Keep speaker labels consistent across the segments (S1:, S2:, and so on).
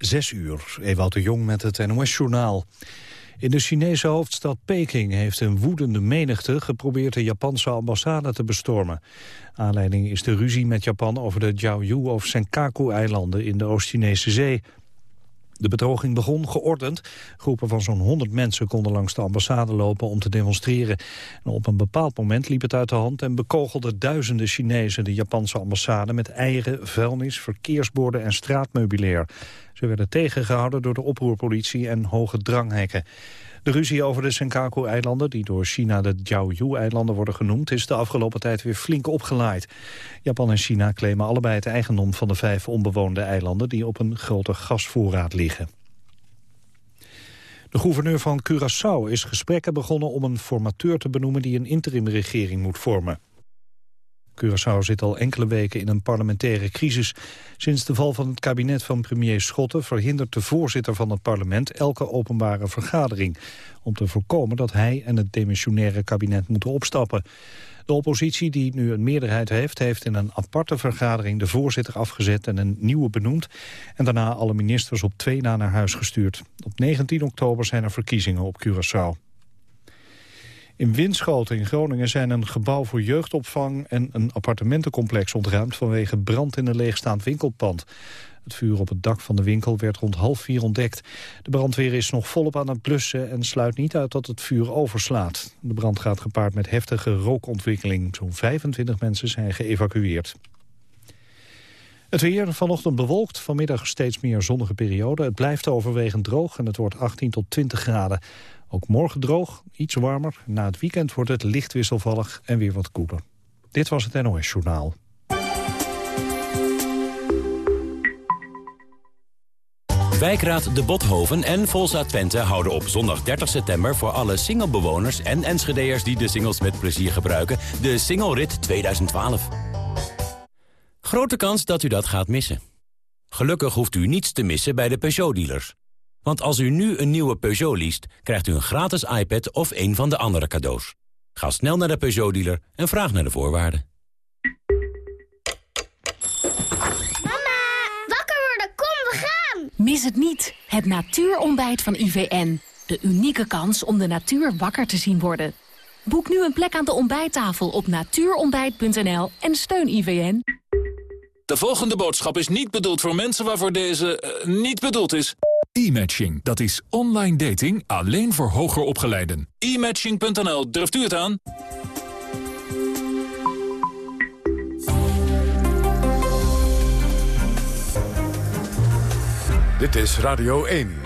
S1: Zes uur, Ewout de Jong met het NOS-journaal. In de Chinese hoofdstad Peking heeft een woedende menigte geprobeerd de Japanse ambassade te bestormen. Aanleiding is de ruzie met Japan over de Jiaoyu of Senkaku-eilanden in de Oost-Chinese zee. De betoging begon geordend. Groepen van zo'n 100 mensen konden langs de ambassade lopen om te demonstreren. En op een bepaald moment liep het uit de hand en bekogelden duizenden Chinezen de Japanse ambassade met eieren, vuilnis, verkeersborden en straatmeubilair. Ze werden tegengehouden door de oproerpolitie en hoge dranghekken. De ruzie over de Senkaku-eilanden, die door China de Jiaoyu-eilanden worden genoemd, is de afgelopen tijd weer flink opgelaaid. Japan en China claimen allebei het eigendom van de vijf onbewoonde eilanden die op een grote gasvoorraad liggen. De gouverneur van Curaçao is gesprekken begonnen om een formateur te benoemen die een interimregering moet vormen. Curaçao zit al enkele weken in een parlementaire crisis. Sinds de val van het kabinet van premier Schotten verhindert de voorzitter van het parlement elke openbare vergadering. Om te voorkomen dat hij en het demissionaire kabinet moeten opstappen. De oppositie, die nu een meerderheid heeft, heeft in een aparte vergadering de voorzitter afgezet en een nieuwe benoemd. En daarna alle ministers op twee na naar huis gestuurd. Op 19 oktober zijn er verkiezingen op Curaçao. In Winschoten in Groningen zijn een gebouw voor jeugdopvang en een appartementencomplex ontruimd vanwege brand in een leegstaand winkelpand. Het vuur op het dak van de winkel werd rond half vier ontdekt. De brandweer is nog volop aan het blussen en sluit niet uit dat het vuur overslaat. De brand gaat gepaard met heftige rookontwikkeling. Zo'n 25 mensen zijn geëvacueerd. Het weer vanochtend bewolkt, vanmiddag steeds meer zonnige periode. Het blijft overwegend droog en het wordt 18 tot 20 graden. Ook morgen droog, iets warmer. Na het weekend wordt het licht wisselvallig en weer wat koeler. Dit was het NOS Journaal.
S2: Wijkraad De Bothoven en Volsa Twente houden op zondag 30 september... voor alle singlebewoners en Enschede'ers die de singles met plezier gebruiken... de Single Rit 2012. Grote kans dat u dat gaat missen. Gelukkig hoeft u niets te missen bij de Peugeot-dealers. Want als u nu een nieuwe Peugeot leest, krijgt u een gratis iPad of een van de andere cadeaus. Ga snel naar de Peugeot-dealer en vraag naar de voorwaarden.
S3: Mama, wakker worden, kom, we gaan!
S4: Mis het niet, het natuurontbijt van IVN. De unieke kans om de natuur wakker te zien worden. Boek nu een plek aan de ontbijttafel op natuurontbijt.nl en steun IVN.
S5: De volgende boodschap is niet bedoeld voor mensen waarvoor deze uh, niet bedoeld is.
S6: E-matching, dat is online dating alleen voor hoger opgeleiden.
S5: E-matching.nl, durft u het aan?
S7: Dit is Radio 1.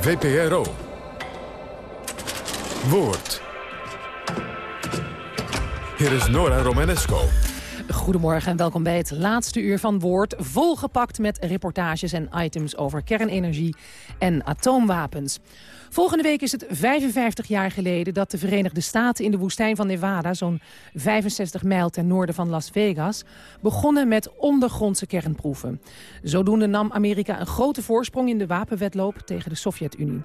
S7: VPRO. Woord. Hier is Nora Romanesco.
S8: Goedemorgen en welkom bij het laatste uur van Woord. Volgepakt met reportages en items over kernenergie en atoomwapens. Volgende week is het 55 jaar geleden dat de Verenigde Staten in de woestijn van Nevada... zo'n 65 mijl ten noorden van Las Vegas... begonnen met ondergrondse kernproeven. Zodoende nam Amerika een grote voorsprong in de wapenwedloop tegen de Sovjet-Unie.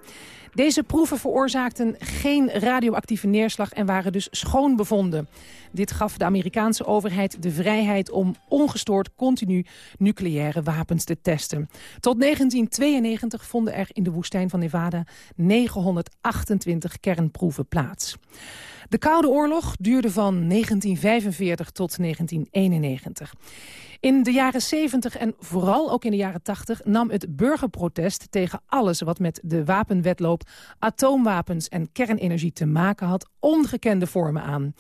S8: Deze proeven veroorzaakten geen radioactieve neerslag en waren dus schoon bevonden. Dit gaf de Amerikaanse overheid de vrijheid om ongestoord continu nucleaire wapens te testen. Tot 1992 vonden er in de woestijn van Nevada 928 kernproeven plaats. De Koude Oorlog duurde van 1945 tot 1991. In de jaren 70 en vooral ook in de jaren 80 nam het burgerprotest tegen alles wat met de wapenwetloop, atoomwapens en kernenergie te maken had, ongekende vormen aan.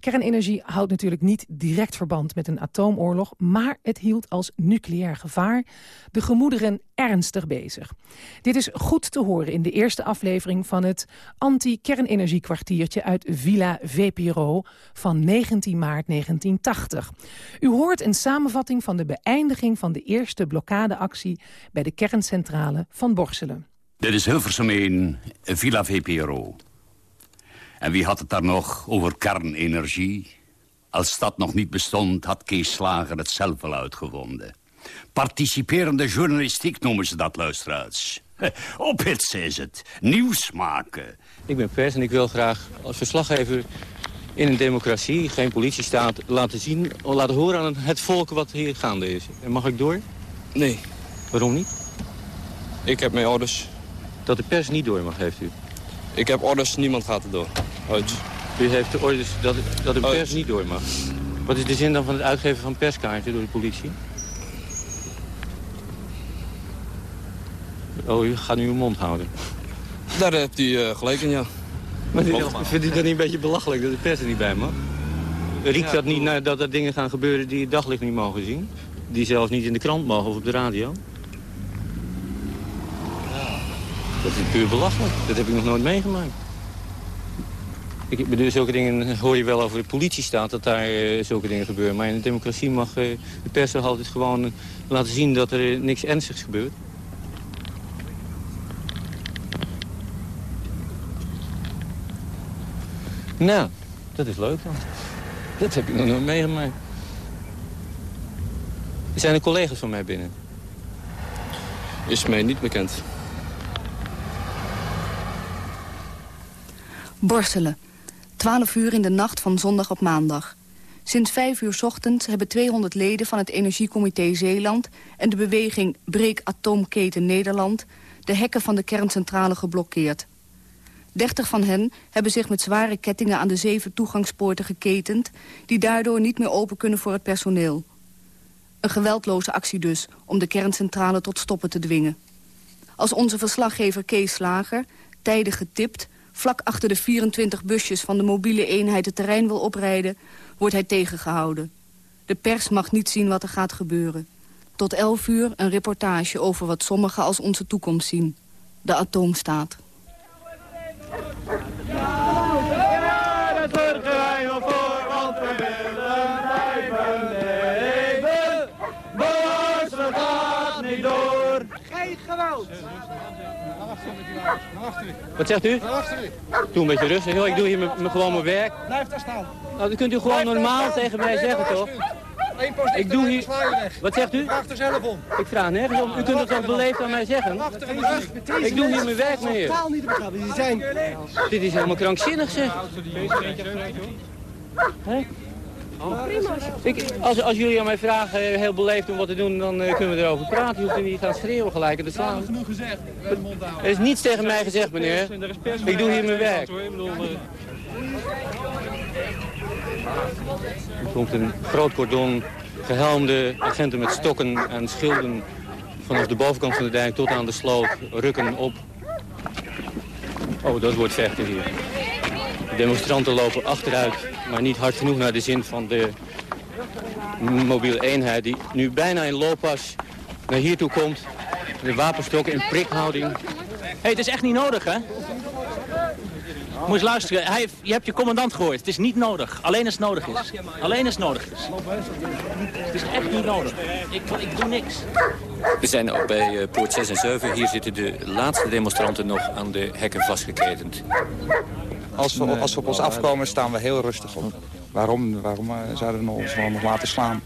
S8: Kernenergie houdt natuurlijk niet direct verband met een atoomoorlog, maar het hield als nucleair gevaar de gemoederen ernstig bezig. Dit is goed te horen in de eerste aflevering van het anti-kernenergiekwartiertje uit Villa VPRO van 19 maart 1980. U hoort een samenvatting van de beëindiging van de eerste blokkadeactie bij de kerncentrale van Borselen.
S9: Dit is Hilversum 1, Villa VPRO. En wie had het daar nog over kernenergie? Als dat nog niet bestond, had Kees Slager het zelf wel uitgevonden. Participerende journalistiek noemen ze dat, luisteraars. Ophitsen is het. Nieuws maken.
S10: Ik ben pers en ik wil graag als verslaggever in een democratie, geen politiestaat, laten zien, laten horen aan het volk wat hier gaande is. En mag ik door?
S11: Nee.
S10: Waarom niet?
S11: Ik heb mijn orders.
S10: Dat de pers niet door mag, heeft u?
S11: Ik heb orders, niemand gaat er door. Uit.
S10: U heeft de orders dat, dat de pers niet door mag. Wat is de zin dan van het uitgeven van perskaarten door de politie? Oh, u gaat nu uw mond houden.
S11: Daar hebt u uh, gelijk in, ja.
S10: Maar vindt u dat niet een beetje belachelijk dat de pers er niet bij mag? Riekt
S11: Ja,
S10: dat niet naar dat er dingen gaan gebeuren die het daglicht niet mogen zien? Die zelfs niet in de krant mogen of op de radio? Dat is puur belachelijk. Dat heb ik nog nooit meegemaakt. Ik bedoel, zulke dingen hoor je wel over de politiestaat, dat daar eh, zulke dingen gebeuren. Maar in een democratie mag eh, de pers altijd gewoon eh, laten zien dat er niks ernstigs gebeurt. Nou, dat is leuk dan. Dat heb ik nog nooit meegemaakt. Zijn er collega's van mij binnen.
S11: Is mij niet bekend.
S12: Borselen. 12 uur in de nacht van zondag op maandag. Sinds 5 uur ochtends hebben 200 leden van het Energiecomité Zeeland... en de beweging Breek Atoomketen Nederland... de hekken van de kerncentrale geblokkeerd. 30 van hen hebben zich met zware kettingen aan de zeven toegangspoorten geketend... die daardoor niet meer open kunnen voor het personeel. Een geweldloze actie dus, om de kerncentrale tot stoppen te dwingen. Als onze verslaggever Kees Slager, tijdig getipt... vlak achter de 24 busjes van de mobiele eenheid het terrein wil oprijden... wordt hij tegengehouden. De pers mag niet zien wat er gaat gebeuren. Tot 11 uur een reportage over wat sommigen als onze toekomst zien. De atoomstaat.
S13: Ja, daar zorgen wij wel voor, want we willen blijven leven. Boos, gaat niet door. Geen geweld.
S10: Wat zegt u? Doe een beetje rustig. joh. Ik doe hier gewoon mijn werk.
S13: Blijf daar staan.
S10: Nou, dat kunt u gewoon normaal tegen mij zeggen, toch?
S13: Eén post
S10: Ik doe hier... Wat zegt u?
S13: Vraag er zelf om.
S10: Ik vraag nergens om. U kunt het toch beleefd aan mij zeggen? Ik doe hier mijn werk, meneer.
S13: Totaal niet te begrijpen. Die zijn...
S10: Dit is helemaal krankzinnig, zeg. Hè? Ik, als, als jullie aan mij vragen eh, heel beleefd om wat te doen, dan eh, kunnen we erover praten. Je hoeft er niet gaan schreeuwen gelijk en te slaan.
S13: genoeg gezegd.
S10: Er is niets tegen mij gezegd, meneer. Ik doe hier mijn werk. Komt een groot cordon gehelmde agenten met stokken en schilden vanaf de bovenkant van de dijk tot aan de sloot rukken op. Oh, dat wordt vechten hier. De demonstranten lopen achteruit, maar niet hard genoeg naar de zin van de mobiele eenheid... die nu bijna in looppas naar hier toe komt. De wapenstokken in prikhouding.
S14: hey, het is echt niet nodig, hè? Moet eens luisteren. Hij, heeft- je hebt je commandant gehoord. Het is niet nodig. Alleen als het nodig is. Alleen als het nodig is. Het is echt niet nodig. Ik, ik doe niks.
S10: We zijn ook bij eh, poort 6 en 7. Hier zitten de laatste demonstranten nog aan de hekken vastgeketend.
S15: Als we, als we op ons afkomen, staan we heel rustig op. Waarom, waarom eh, zouden we ons wel nog laten slaan?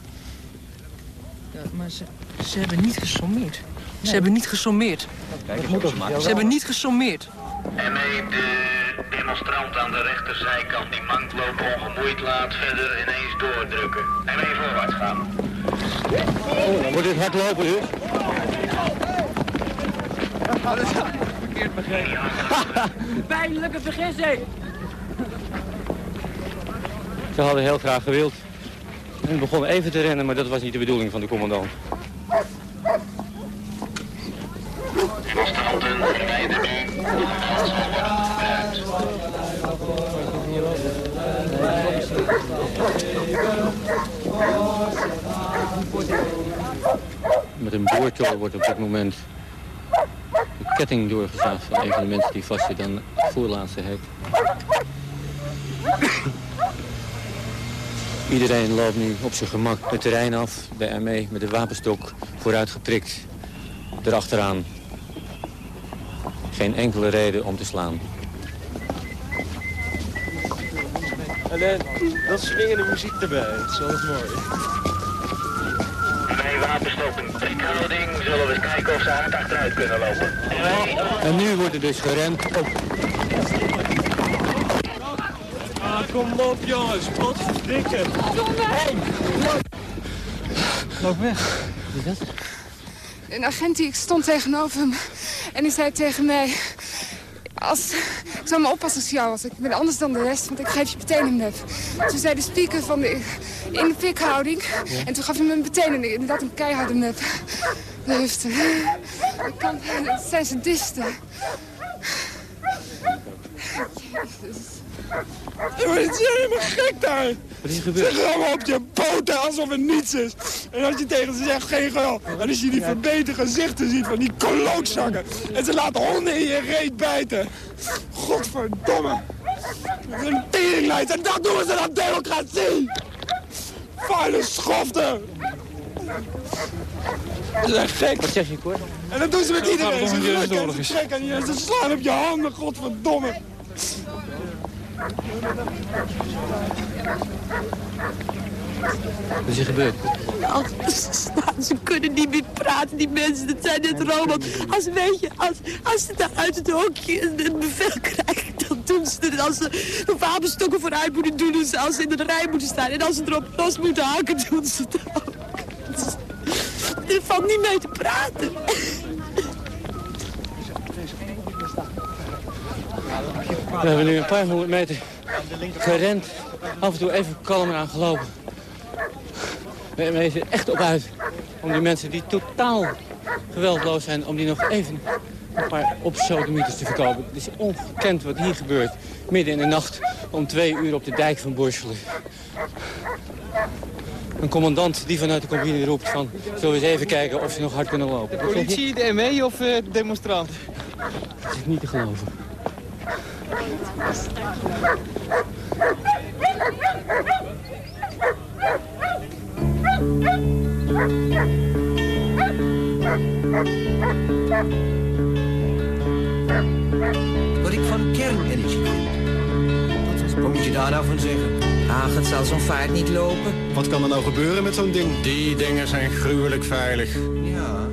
S16: Ja, maar ze, ze hebben niet gesommeerd. Ze hebben niet gesommeerd. Ze hebben niet gesommeerd.
S17: En mee de demonstrant aan de rechterzijkant die mank lopen ongemoeid laat verder ineens doordrukken. En mee voorwaarts gaan.
S10: Oh, dan wordt het hard lopen dus.
S13: Verkeerd begrepen.
S14: Pijnlijke vergissing.
S10: Ze hadden heel graag gewild. En begonnen even te rennen, maar dat was niet de bedoeling van de commandant. Met een boortol wordt op dit moment de ketting doorgezaagd van een van de mensen die vastzit aan het voorlaatste hek. Iedereen loopt nu op zijn gemak het terrein af, de ME met de wapenstok vooruit geprikt, erachteraan. Geen enkele reden om te slaan.
S18: Alleen dat swingende muziek erbij, dat is altijd mooi.
S17: Bij wapenstoppen prikhouding zullen we eens kijken of ze hard achteruit kunnen lopen.
S10: En nu wordt er dus gerend op
S18: Kom op, jongens. Potverdikken.
S19: Hey.
S18: Loop weg.
S19: Wie dat? Een agent die ik stond tegenover hem. En die zei tegen mij... Als, ik zou me oppassen als jou was. Ik ben anders dan de rest, want ik geef je meteen een nep. Toen zei de speaker van de, in de pikhouding. En toen gaf hij me meteen een, inderdaad een keiharde nep. De hufte. Ik kan, het zijn sadisten.
S13: Je bent helemaal gek daar.
S14: Wat is er gebeurd?
S13: Ze rammen op je poten alsof het niets is. En als je tegen ze zegt geen gel. En als je die verbeterde gezichten ziet van die klootzakken. En ze laten honden in je reet bijten. Godverdomme. Dat is een teringlijst en dat doen ze dan democratie. Vuile schoften. Ze zijn gek.
S14: Wat zeg je, Cor?
S13: En dat doen ze met iedereen.
S14: het
S13: Ze en
S14: oorlog
S13: ze
S14: is.
S13: trekken en je- ze slaan op je handen, godverdomme.
S14: Wat is er gebeurd?
S16: Ze kunnen niet meer praten, die mensen. Dat zijn net robots. Als, weet je, als, als ze daar uit het hokje een bevel krijgen, dan doen ze het. Als ze de wapenstokken vooruit moeten doen, doen ze als ze in de rij moeten staan. En als ze erop los moeten haken, doen ze het ook. Er valt niet mee te praten.
S10: We hebben nu een paar honderd meter gerend. Af en toe even kalm aan gelopen. We we zijn er echt op uit om die mensen die totaal geweldloos zijn... om die nog even een paar opsodemieters te verkopen. Het is ongekend wat hier gebeurt. Midden in de nacht om twee uur op de dijk van Borselen. Een commandant die vanuit de cabine roept van... zullen we eens even kijken of ze nog hard kunnen lopen.
S18: De politie, de ME of eh, de demonstrant?
S10: Dat is niet te geloven.
S20: Wat ik van kernenergie vind. Wat moet je daar nou van zeggen? Ach, het zal zo'n vaart niet lopen.
S21: Wat kan er nou gebeuren met zo'n ding? Die dingen zijn gruwelijk veilig.
S20: Ja,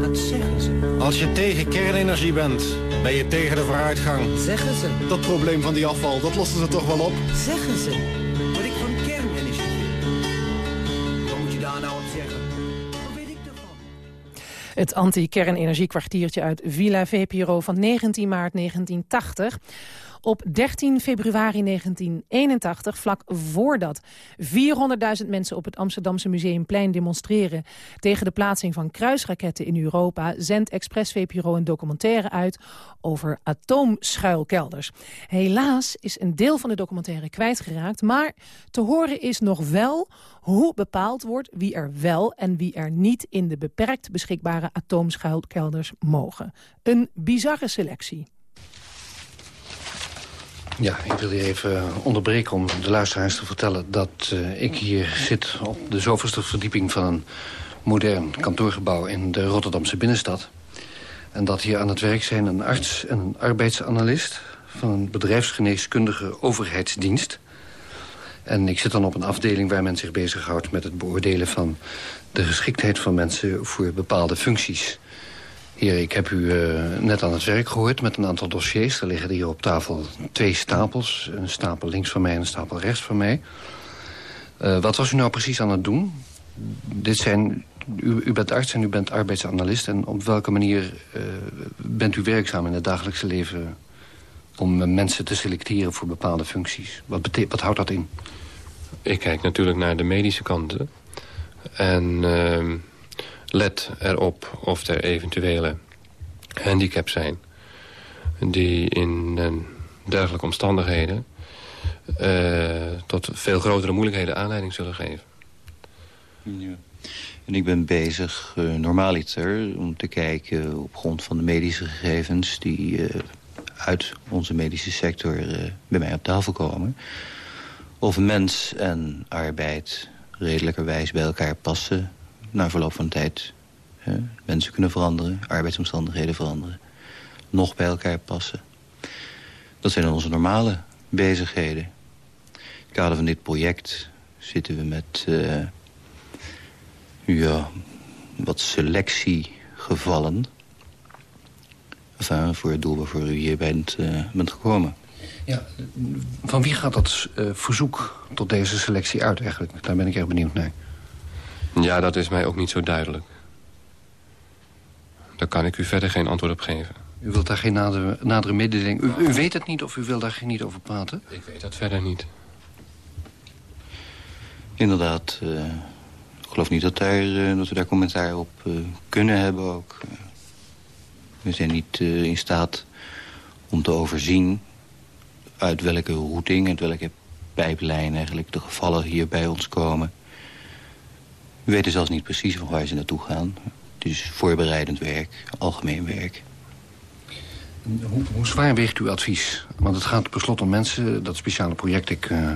S20: dat zeggen ze.
S21: Als je tegen kernenergie bent, ben je tegen de vooruitgang.
S20: Zeggen ze.
S21: Dat probleem van die afval, dat lossen ze toch wel op?
S20: Zeggen ze. Wat ik van kernenergie vind. Wat moet je daar nou op zeggen?
S8: Het anti-kernenergiekwartiertje uit Villa VPRO van 19 maart 1980. Op 13 februari 1981, vlak voordat 400.000 mensen op het Amsterdamse Museumplein demonstreren tegen de plaatsing van kruisraketten in Europa, zendt Express VPRO een documentaire uit over atoomschuilkelders. Helaas is een deel van de documentaire kwijtgeraakt, maar te horen is nog wel hoe bepaald wordt wie er wel en wie er niet in de beperkt beschikbare atoomschuilkelders mogen. Een bizarre selectie.
S22: Ja, ik wil je even onderbreken om de luisteraars te vertellen... dat eh, ik hier zit op de zoveelste verdieping van een modern kantoorgebouw... in de Rotterdamse binnenstad. En dat hier aan het werk zijn een arts en een arbeidsanalist... van een bedrijfsgeneeskundige overheidsdienst. En ik zit dan op een afdeling waar men zich bezighoudt... met het beoordelen van de geschiktheid van mensen voor bepaalde functies... Heer, ik heb u eh, net aan het werk gehoord met een aantal dossiers. Er liggen hier op tafel twee stapels. Een stapel links van mij en een stapel rechts van mij. Eh, wat was u nou precies aan het doen? Dit zijn, u, bent arts en u bent arbeidsanalist. En op welke manier eh, bent u werkzaam in het dagelijkse leven... om mensen te selecteren voor bepaalde functies? Wat, wat houdt dat in?
S23: Ik kijk natuurlijk naar de medische kanten. En ehm, let erop of er eventuele handicaps zijn... die in dergelijke omstandigheden... eh, tot veel grotere moeilijkheden aanleiding zullen geven.
S24: Ja. En ik ben bezig, eh, normaaliter, om te kijken op grond van de medische gegevens... die eh, uit onze medische sector bij mij op tafel komen... of mens en arbeid redelijkerwijs bij elkaar passen... na verloop van tijd. hè. mensen kunnen veranderen, arbeidsomstandigheden veranderen. Nog bij elkaar passen. Dat zijn onze normale bezigheden. In het kader van dit project zitten we met... eh, ja, wat selectiegevallen. Enfin, voor het doel waarvoor u hier bent, eh, bent gekomen.
S22: Ja, van wie gaat dat uh, verzoek tot deze selectie uit eigenlijk? Daar ben ik erg benieuwd naar.
S23: Ja, dat is mij ook niet zo duidelijk. Daar kan ik u verder geen antwoord op geven.
S22: U wilt daar geen nadere, nadere mededeling... U, u weet het niet of u wil daar geen niet over praten?
S23: Ik weet dat verder niet.
S24: Inderdaad, uh, ik geloof niet dat, daar, uh, dat we daar commentaar op uh, kunnen hebben ook. we zijn niet in staat om te overzien uit welke routing, uit welke pijplijn eigenlijk de gevallen hier bij ons komen. We weten zelfs niet precies van waar ze naartoe gaan. Het is voorbereidend werk, algemeen werk.
S22: Hoe, hoe, zwaar weegt uw advies? Want het gaat per slot om mensen, dat speciale project... ik uh,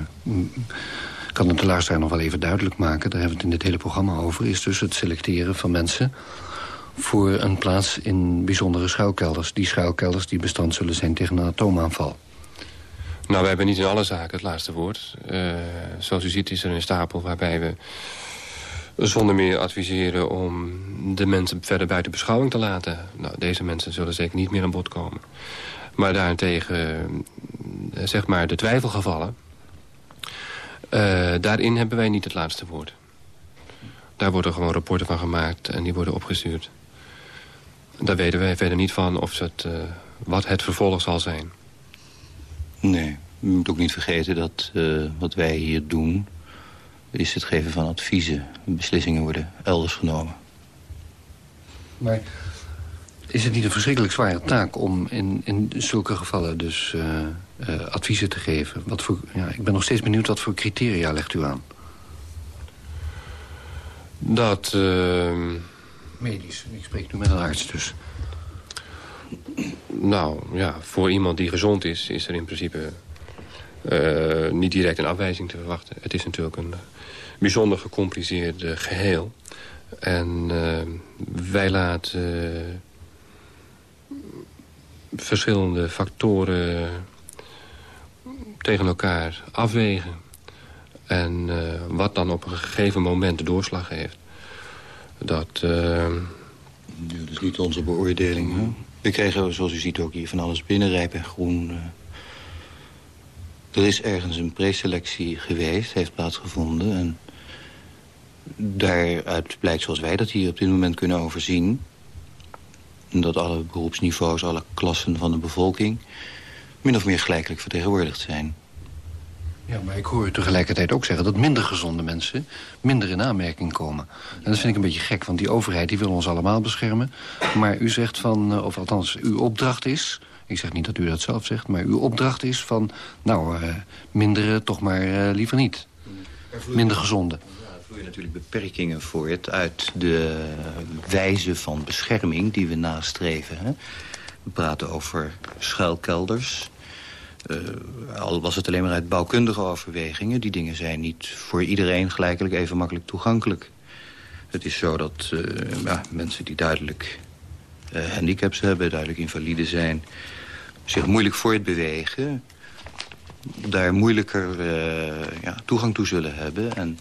S22: kan het de luisteraar nog wel even duidelijk maken... daar hebben we het in dit hele programma over... is dus het selecteren van mensen voor een plaats in bijzondere schuilkelders. Die schuilkelders die bestand zullen zijn tegen een atoomaanval.
S23: Nou, we hebben niet in alle zaken het laatste woord. Uh, zoals u ziet is er een stapel waarbij we zonder meer adviseren om de mensen verder buiten beschouwing te laten. Nou, deze mensen zullen zeker niet meer aan bod komen. Maar daarentegen, eh, zeg maar, de twijfelgevallen... Uh, daarin hebben wij niet het laatste woord. Daar worden gewoon rapporten van gemaakt en die worden opgestuurd. Daar weten wij verder niet van of het, uh, wat het vervolg zal zijn.
S24: Nee, u moet ook niet vergeten dat wat wij hier doen... is het geven van adviezen. Beslissingen worden elders genomen.
S22: Maar is het niet een verschrikkelijk zware taak... om in, in zulke gevallen dus uh, uh, adviezen te geven? Wat voor, ja, ik ben nog steeds benieuwd wat voor criteria legt u aan?
S23: Dat...
S22: Medisch, ik spreek nu met een arts dus.
S23: Nou, ja, voor iemand die gezond is... is er in principe uh, niet direct een afwijzing te verwachten. Het is natuurlijk een bijzonder gecompliceerd uh, geheel. En uh, wij laten verschillende factoren tegen elkaar afwegen. En wat dan op een gegeven moment de doorslag heeft. Dat...
S24: Ja, dat is niet onze beoordeling, hè? We kregen, zoals u ziet, ook hier van alles binnen, rijp en groen. Er is ergens een preselectie geweest, heeft plaatsgevonden. En daaruit blijkt, zoals wij dat hier op dit moment kunnen overzien... dat alle beroepsniveaus, alle klassen van de bevolking... min of meer gelijkelijk vertegenwoordigd zijn.
S22: Ja, maar ik hoor u tegelijkertijd ook zeggen dat minder gezonde mensen minder in aanmerking komen. En dat vind ik een beetje gek, want die overheid die wil ons allemaal beschermen. Maar u zegt van, of althans, uw opdracht is... Ik zeg niet dat u dat zelf zegt, maar uw opdracht is van... nou, uh, minderen toch maar uh, liever niet. Minder gezonde.
S24: Er vloeien natuurlijk beperkingen voort uit de wijze van bescherming die we nastreven. Hè? We praten over schuilkelders, uh, al was het alleen maar uit bouwkundige overwegingen. Die dingen zijn niet voor iedereen gelijkelijk even makkelijk toegankelijk. Het is zo dat uh, ja, mensen die duidelijk uh, handicaps hebben... duidelijk invalide zijn, zich moeilijk voortbewegen... daar moeilijker ja, toegang toe zullen hebben... en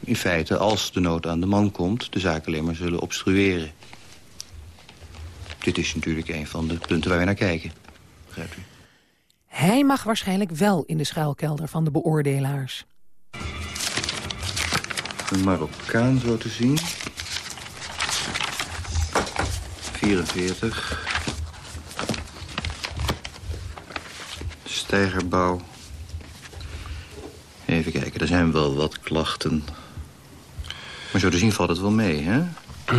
S24: in feite, als de nood aan de man komt... de zaak alleen maar zullen obstrueren. Dit is natuurlijk een van de punten waar we naar kijken. Begrijpt u?
S8: Hij mag waarschijnlijk wel in de schuilkelder van de beoordelaars.
S24: Een Marokkaan zo te zien. 44. Steigerbouw. Even kijken, er zijn wel wat klachten. Maar zo te zien valt het wel mee, hè?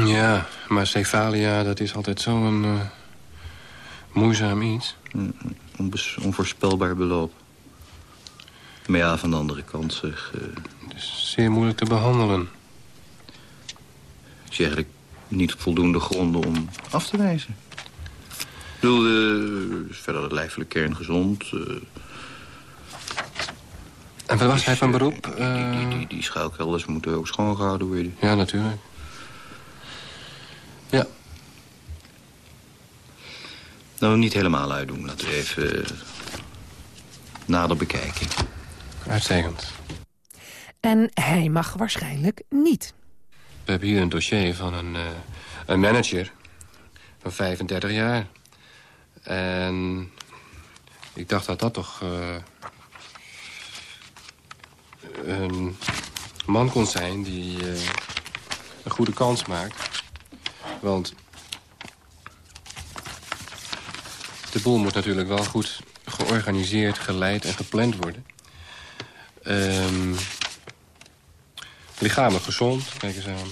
S23: Ja, maar cefalia, dat is altijd zo'n uh, moeizaam iets.
S24: Mm onvoorspelbaar beloop. Maar ja, van de andere kant zeg... Uh...
S23: Het is zeer moeilijk te behandelen.
S24: Ik zie eigenlijk niet voldoende gronden om af te wijzen. Ik bedoel, uh, verder de lijfelijke kern gezond. Uh...
S23: En wat was hij van beroep?
S24: Die, die, die, die, schuilkelders moeten ook schoongehouden worden.
S23: Ja, natuurlijk. Ja.
S24: Nou, niet helemaal uitdoen. Laten we even uh, nader bekijken.
S23: Uitstekend.
S8: En hij mag waarschijnlijk niet.
S23: We hebben hier een dossier van een, uh, een manager van 35 jaar. En Ik dacht dat dat toch... eh, een man kon zijn die eh, een goede kans maakt. Want de boel moet natuurlijk wel goed georganiseerd, geleid en gepland worden. Ehm lichamelijk gezond, kijk eens aan.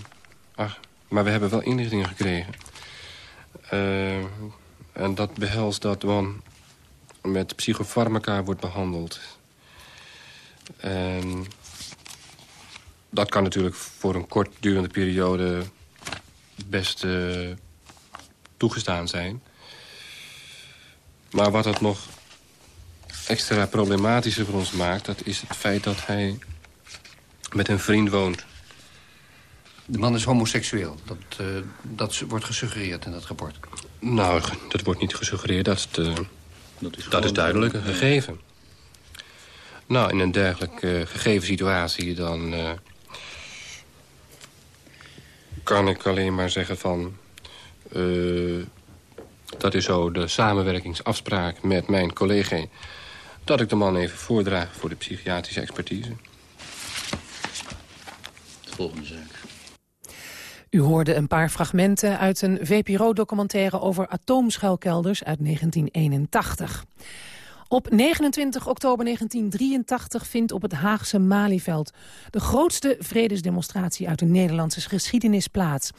S23: Ach, maar we hebben wel inlichtingen gekregen. Eh, en dat behelst dat man met psychofarmaca wordt behandeld. En dat kan natuurlijk voor een kortdurende periode best eh, toegestaan zijn. Maar wat het nog extra problematischer voor ons maakt... dat is het feit dat hij met een vriend woont.
S22: De man is homoseksueel. Dat, eh, dat wordt gesuggereerd in dat rapport.
S23: Nou, dat wordt niet gesuggereerd. Dat, is, de, dat is, duidelijk een gegeven. Nou, in een dergelijke gegeven situatie dan... eh, kan ik alleen maar zeggen van... eh, dat is zo de samenwerkingsafspraak met mijn collega... dat ik de man even voordraag voor de psychiatrische expertise.
S24: Volgende zaak.
S8: U hoorde een paar fragmenten uit een VPRO-documentaire over atoomschuilkelders uit 1981. Op 29 oktober 1983 vindt op het Haagse Malieveld... de grootste vredesdemonstratie uit de Nederlandse geschiedenis plaats.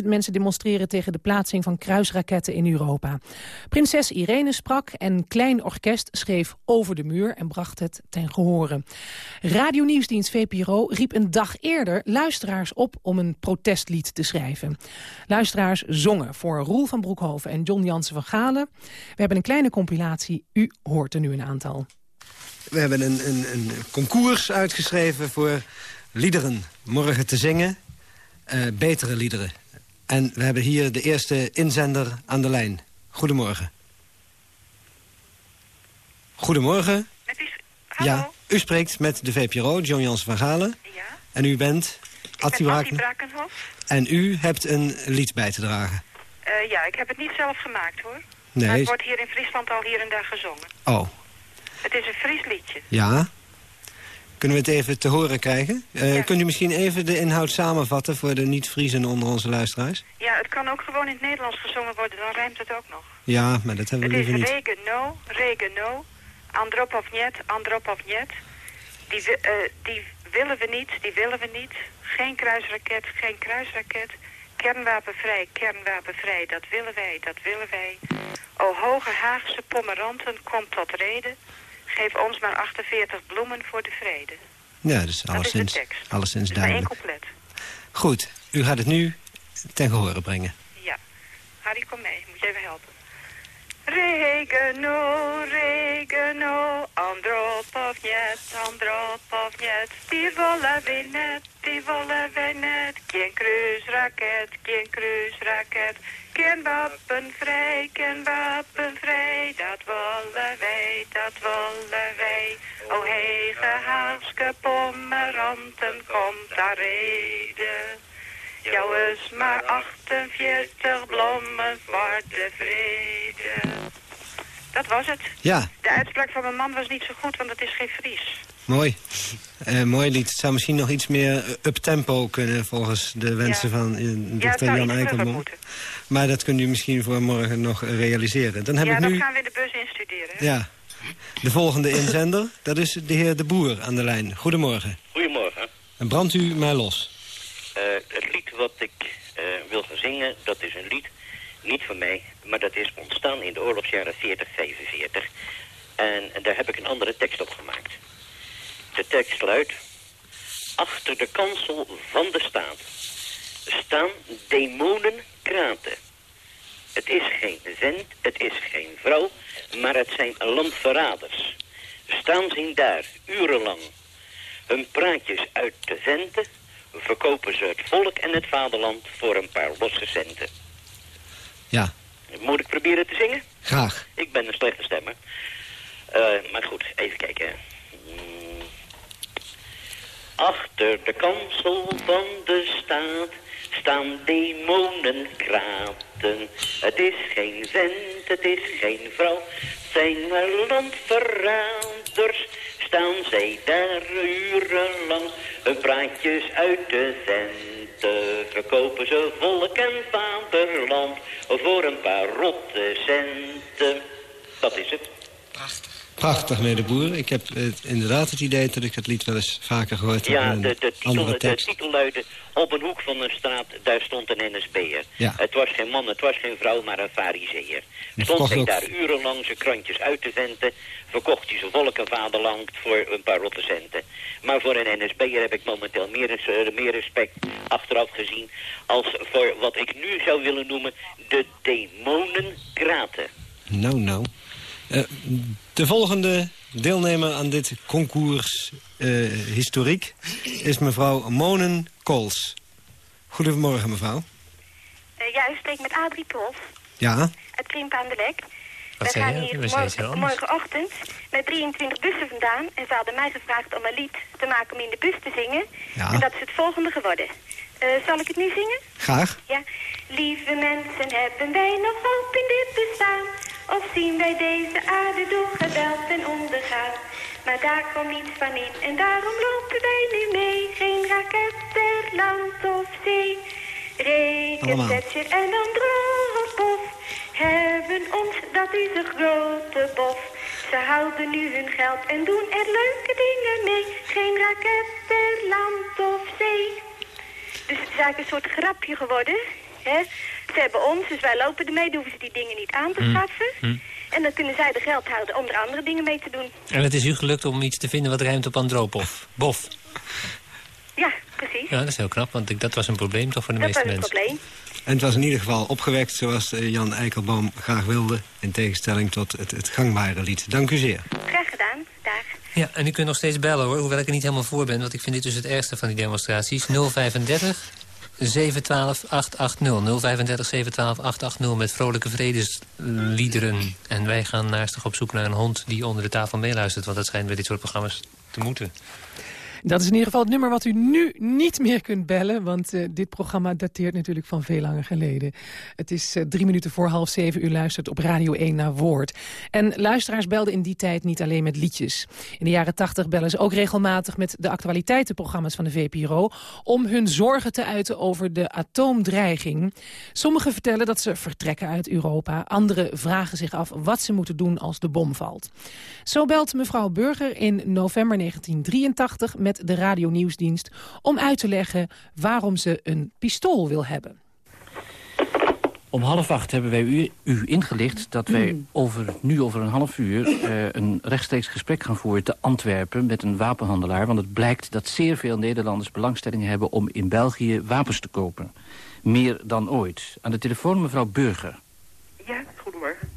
S8: 550.000 mensen demonstreren tegen de plaatsing van kruisraketten in Europa. Prinses Irene sprak en Klein Orkest schreef Over de Muur... en bracht het ten gehore. Radio Nieuwsdienst VPRO riep een dag eerder luisteraars op... om een protestlied te schrijven. Luisteraars zongen voor Roel van Broekhoven en John Jansen van Galen. We hebben een kleine compilatie. U hoort er nu een aantal.
S25: We hebben een, een, een concours uitgeschreven voor liederen morgen te zingen. eh, betere liederen. En we hebben hier de eerste inzender aan de lijn. Goedemorgen. Goedemorgen. Ja, u spreekt met de VPRO, John Jans van Galen.
S26: Ja.
S25: En u bent Attie
S26: ben Attie
S25: Braken.
S26: Brakenhoff.
S25: En u hebt een lied bij te dragen.
S26: Eh, ja, ik heb het niet zelf gemaakt hoor.
S25: Nee.
S26: Maar het wordt hier in Friesland al hier en daar gezongen.
S25: Oh,
S26: Het is een Fries liedje.
S25: ja. Kunnen we het even te horen krijgen? Eh, Kunt u misschien even de inhoud samenvatten voor de niet-Friesen onder onze luisteraars?
S26: Ja, het kan ook gewoon in het Nederlands gezongen worden, dan rijmt het ook nog.
S25: Ja, maar dat hebben we
S26: het is
S25: liever niet.
S26: regen no, regen no, androp of niet, androp of niet. Die, eh, die willen we niet, die willen we niet. Geen kruisraket, geen kruisraket. Kernwapenvrij, kernwapenvrij, dat willen wij, dat willen wij. O hoge Haagse pommeranten, kom tot reden. Geef ons maar 48 bloemen voor de vrede.
S25: Ja, dat is
S26: Dat is de
S25: alleszins,
S26: tekst.
S25: alleszins
S26: Het is maar één
S25: duidelijk.
S26: couplet.
S25: Goed, u gaat het nu ten gehore brengen.
S26: Ja. Harry, kom mee. Moet je even helpen. Regeno, regeno, androp of jet, androp of jet. Die willen wij net, die willen wij net. Geen cruisraket, geen cruisraket. Geen wapenvrij, geen wapenvrij. Dat willen wij, dat willen wij. O hege Haagske pommeranten, komt daar reden. Jou is maar 48 bloemen voor de vrede. Dat was het.
S25: Ja,
S26: De uitspraak van mijn man was niet zo goed, want het is geen Fries.
S25: mooi. Eh, mooi lied. Het zou misschien nog iets meer eh, up-tempo kunnen volgens de wensen
S26: Ja.
S25: van uh,
S26: Ja, het
S25: dokter Jan
S26: moeten.
S25: Maar dat kunt u misschien voor morgen nog eh, realiseren. Dan heb
S26: ja,
S25: ik
S26: dat
S25: nu...
S26: gaan we in de bus instuderen. hè?
S25: Ja, de volgende inzender, dat is de heer De Boer aan de lijn. Goedemorgen.
S27: Goedemorgen.
S25: En brandt u mij los.
S27: Eh, het lied wat ik eh, wil gaan zingen, dat is een lied, niet van mij, maar dat is ontstaan in de oorlogsjaren 40, 45. En daar heb ik een andere tekst op gemaakt. De tekst luidt... Achter de kansel van de staat staan demonen kraten. Het is geen vent, het is geen vrouw, maar het zijn landverraders. Staan zien daar, urenlang, hun praatjes uit te venten, verkopen ze het volk en het vaderland voor een paar losse centen.
S25: Ja,
S27: Moet ik proberen te zingen?
S25: graag.
S27: Ik ben een slechte stemmer. Eh, maar goed, even kijken. Mm. Achter de kansel van de staat staan demonenkraten. Het is geen vent, het is geen vrouw, zijn maar landverraders. Staan zij daar urenlang hun praatjes uit te zenden. Verkopen ze volk en vaderland voor een paar rotte centen. Dat is het.
S25: Prachtig, meneer de Boer. Ik heb eh, inderdaad het idee dat ik het lied wel eens vaker gehoord heb.
S27: Ja, de, de, titel, de titel luidde... Op een hoek van een straat, daar stond een NSB'er.
S25: Ja.
S27: Het was geen man, het was geen vrouw, maar een fariseer. Stond hij
S25: ook-
S27: daar urenlang zijn krantjes uit te venten... verkocht hij zijn volk en vaderland voor een paar rotte centen. Maar voor een NSB'er heb ik momenteel meer, eh, meer respect achteraf gezien... als voor wat ik nu zou willen noemen de demonenkraten.
S25: Nou, nou. Eh, de volgende deelnemer aan dit concours eh, historiek is mevrouw Monen Kools. Goedemorgen, mevrouw.
S28: Eh, ja, u spreekt met Adrie Prof
S25: Ja,
S28: uit Krimp aan de Lek.
S29: Wat
S28: We
S29: zei
S28: gaan
S29: je?
S28: hier
S29: We
S28: morgen, morgenochtend met 23 bussen vandaan. En ze hadden mij gevraagd om een lied te maken om in de bus te zingen.
S25: Ja.
S28: En dat is het volgende geworden. Eh, zal ik het nu zingen?
S25: graag.
S28: Ja. Lieve mensen, hebben wij nog hoop in dit bestaan? Of zien wij deze aarde door geweld en ondergaan? Maar daar komt niets van in en daarom lopen wij nu mee. Geen raket ter land of zee.
S25: Allemaal.
S28: Rekentetcher en Andropov hebben ons, dat is een grote bof. Ze houden nu hun geld en doen er leuke dingen mee. Geen raket ter land of zee. Dus het is eigenlijk een soort grapje geworden. Hè? Ze hebben ons, dus wij lopen ermee, dan hoeven ze die dingen niet aan te
S29: Hm.
S28: schaffen.
S29: Hm.
S28: En dan kunnen zij de geld houden om er andere dingen mee te doen.
S29: En het is u gelukt om iets te vinden wat ruimt op Andropov. Bof.
S28: Ja, precies.
S29: Ja, dat is heel knap, want ik, dat was een probleem toch voor de
S28: dat
S29: meeste
S28: was het
S29: mensen.
S28: probleem.
S25: En het was in ieder geval opgewekt zoals eh, Jan Eikelboom graag wilde... in tegenstelling tot het, het gangbare lied. Dank u zeer.
S28: Graag gedaan. Dag.
S29: Ja, en u kunt nog steeds bellen hoor, hoewel ik er niet helemaal voor ben. Want ik vind dit dus het ergste van die demonstraties. 035 712 880. 035 712 880 met vrolijke vredesliederen. En wij gaan naastig op zoek naar een hond die onder de tafel meeluistert. Want dat schijnt bij dit soort programma's te moeten.
S8: Dat is in ieder geval het nummer wat u nu niet meer kunt bellen. Want eh, dit programma dateert natuurlijk van veel langer geleden. Het is eh, drie minuten voor half zeven. U luistert op Radio 1 naar Woord. En luisteraars belden in die tijd niet alleen met liedjes. In de jaren tachtig bellen ze ook regelmatig met de actualiteitenprogramma's van de VPRO... om hun zorgen te uiten over de atoomdreiging. Sommigen vertellen dat ze vertrekken uit Europa. Anderen vragen zich af wat ze moeten doen als de bom valt. Zo belt mevrouw Burger in november 1983 met de Radio Nieuwsdienst... om uit te leggen waarom ze een pistool wil hebben.
S30: Om half acht hebben wij u, u ingelicht dat wij
S8: Hmm.
S30: over, nu over een half uur... eh, een rechtstreeks gesprek gaan voeren te Antwerpen met een wapenhandelaar. Want het blijkt dat zeer veel Nederlanders belangstelling hebben... om in België wapens te kopen. Meer dan ooit. Aan de telefoon mevrouw Burger.
S31: Ja, goedemorgen.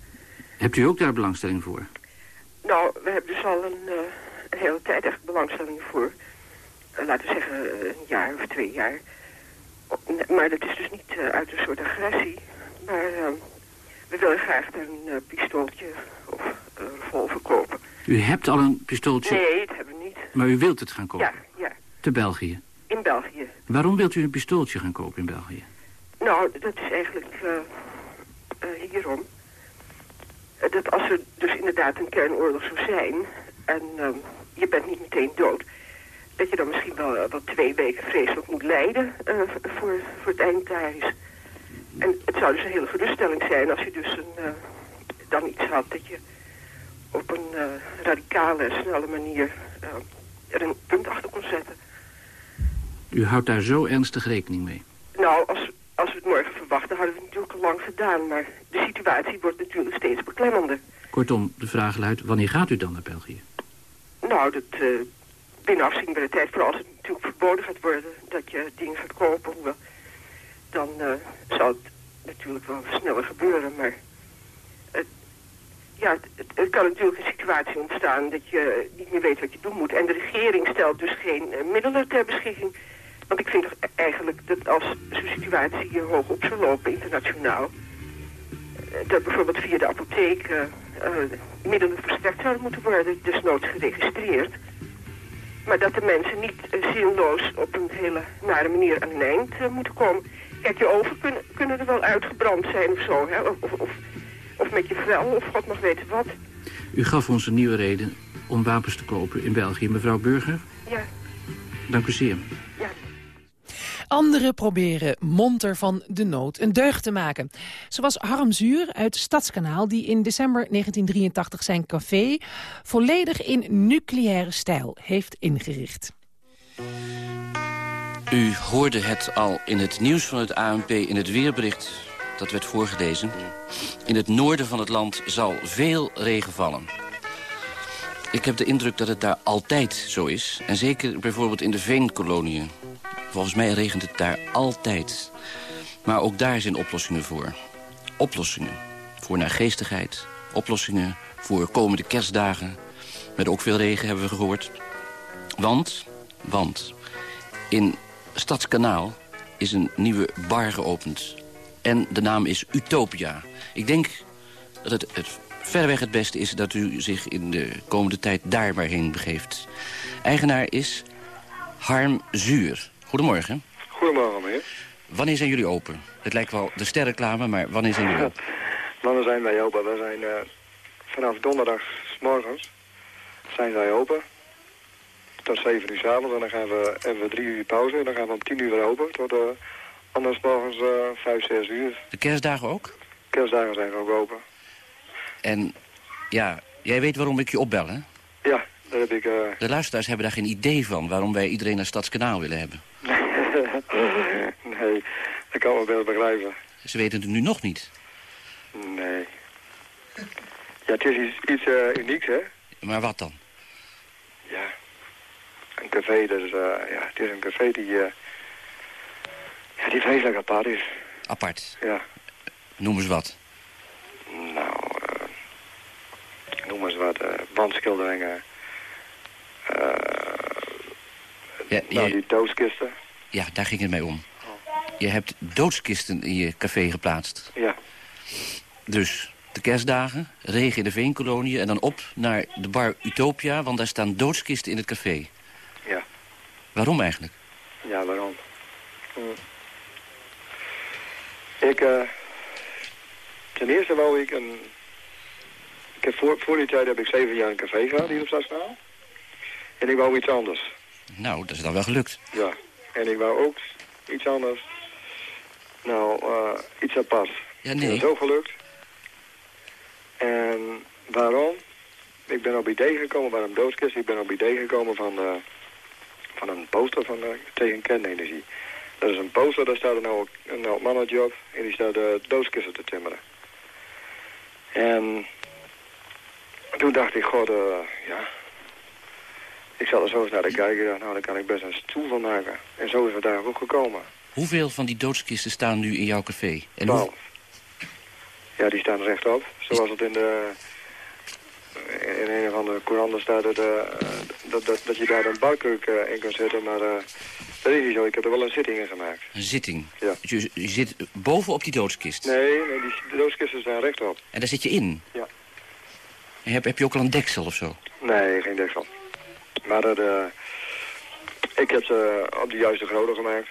S30: Hebt u ook daar belangstelling voor?
S31: Nou, we hebben dus al een, eh, een hele tijd echt belangstelling voor. Eh, laten we zeggen een jaar of twee jaar. Maar dat is dus niet eh, uit een soort agressie. Maar eh, we willen graag een pistooltje of een revolver kopen.
S30: U hebt al een pistooltje,
S31: Nee, dat hebben we niet.
S30: maar u wilt het gaan kopen.
S31: Ja, ja.
S30: Te België.
S31: In België.
S30: Waarom wilt u een pistooltje gaan kopen in België?
S31: Nou, dat is eigenlijk hierom. Dat als er dus inderdaad een kernoorlog zou zijn... en ehm, je bent niet meteen dood... dat je dan misschien wel, wel twee weken vreselijk moet lijden v- voor, voor het eind daar is. En het zou dus een hele geruststelling zijn als je dus een, eh, dan iets had... dat je op een eh, radicale, snelle manier er een punt achter kon zetten.
S30: U houdt daar zo ernstig rekening mee.
S31: Nou, als, als we het morgen verwachten, hadden we het natuurlijk al lang gedaan. Maar de situatie wordt natuurlijk steeds beklemmender.
S30: Kortom, de vraag luidt, wanneer gaat u dan naar België?
S31: Nou, dat eh binnen afzienbare tijd, vooral als het natuurlijk verboden gaat worden dat je dingen gaat kopen, dan eh, zal het natuurlijk wel sneller gebeuren. Maar het, ja, het, het- kan natuurlijk een situatie ontstaan dat je niet meer weet wat je doen moet. En de regering stelt dus geen eh, middelen ter beschikking. Want ik vind toch e- eigenlijk dat als zo'n situatie hier hoog op zou lopen internationaal, dat bijvoorbeeld via de apotheek middelen verstrekt zouden moeten worden, desnoods geregistreerd. Maar dat de mensen niet uh, zinloos op een hele nare manier aan een eind uh, moeten komen. Kijk, je oven kunnen, kunnen er wel uitgebrand zijn of zo, hè? Of, of, of met je vel, of god mag weten wat.
S30: U gaf ons een nieuwe reden om wapens te kopen in België. Mevrouw Burger?
S31: Ja.
S30: Dank u zeer.
S8: Anderen proberen monter van de nood een deugd te maken. Zoals Harm Zuur uit Stadskanaal... die in december 1983 zijn café volledig in nucleaire stijl heeft ingericht.
S30: U hoorde het al in het nieuws van het ANP in het weerbericht. Dat werd voorgelezen. In het noorden van het land zal veel regen vallen. Ik heb de indruk dat het daar altijd zo is. En zeker bijvoorbeeld in de veenkoloniën. Volgens mij regent het daar altijd. Maar ook daar zijn oplossingen voor. Oplossingen voor naargeestigheid. Oplossingen voor komende kerstdagen. Met ook veel regen hebben we gehoord. Want, want, in Stadskanaal is een nieuwe bar geopend. En de naam is Utopia. Ik denk dat het, het verreweg het beste is dat u zich in de komende tijd daar maar heen begeeft. Eigenaar is Harm Zuur. Goedemorgen.
S32: Goedemorgen, meneer.
S30: Wanneer zijn jullie open? Het lijkt wel de sterreclame, maar wanneer zijn jullie open?
S32: Wanneer zijn wij open? We zijn uh, vanaf donderdag s morgens zijn wij open. Tot 7 uur s avonds en dan gaan we, hebben we drie uur pauze. En dan gaan we om 10 uur weer open. Tot uh, anders morgens uh, 5, 6 uur.
S30: De kerstdagen ook?
S32: Kerstdagen zijn ook open.
S30: En ja, jij weet waarom ik je opbel, hè?
S32: Ja, dat heb ik... Uh...
S30: De luisteraars hebben daar geen idee van waarom wij iedereen naar Stadskanaal willen hebben.
S32: nee, dat kan wel begrijpen.
S30: Ze weten het nu nog niet.
S32: Nee. Ja, het is iets, iets uh, unieks, hè?
S30: Maar wat dan?
S32: Ja, een café, dus ja, het is een café die, ja, die vreselijk apart is.
S30: Apart?
S32: Ja.
S30: Noem eens wat.
S32: Nou, noem eens wat, bandschilderingen. Uh,
S30: ja,
S32: nou,
S30: je...
S32: die doodskisten.
S30: Ja, daar ging het mee om. Je hebt doodskisten in je café geplaatst.
S32: Ja.
S30: Dus de kerstdagen, regen in de veenkolonie... en dan op naar de bar Utopia, want daar staan doodskisten in het café.
S32: Ja.
S30: Waarom eigenlijk?
S32: Ja, waarom? Hm. Ik, uh, ten eerste wou ik een... Ik heb voor, voor die tijd heb ik zeven jaar een café gehad hier op Stadskanaal. En ik wou iets anders.
S30: Nou, dat is dan wel gelukt.
S32: Ja, en ik wou ook iets anders. Nou, uh, iets apart.
S30: Ja, nee.
S32: Dat is ook gelukt. En waarom? Ik ben op idee gekomen, waarom doodskist? Ik ben op idee gekomen van, uh, van een poster van, uh, tegen kernenergie. Dat is een poster, daar staat een oud, een oud mannetje op. En die staat de doodskisten te timmeren. En toen dacht ik, god, ja... Ik zal er zo eens naar kijken. Nou, daar kan ik best een stoel van maken. En zo is het daar ook gekomen.
S30: Hoeveel van die doodskisten staan nu in jouw café?
S32: En hoe... Ja, die staan rechtop. Zoals het in de... In een van de couranten staat dat, uh, dat, dat, dat je daar een barkruk uh, in kan zetten. Maar uh, dat is niet zo. Ik heb er wel een zitting in gemaakt.
S30: Een zitting?
S32: Ja.
S30: Dus je, je zit bovenop die doodskist?
S32: Nee, nee die de doodskisten staan rechtop.
S30: En daar zit je in?
S32: Ja.
S30: En heb, heb je ook al een deksel of zo?
S32: Nee, geen deksel. Maar dat, uh, ik heb ze op de juiste grootte gemaakt.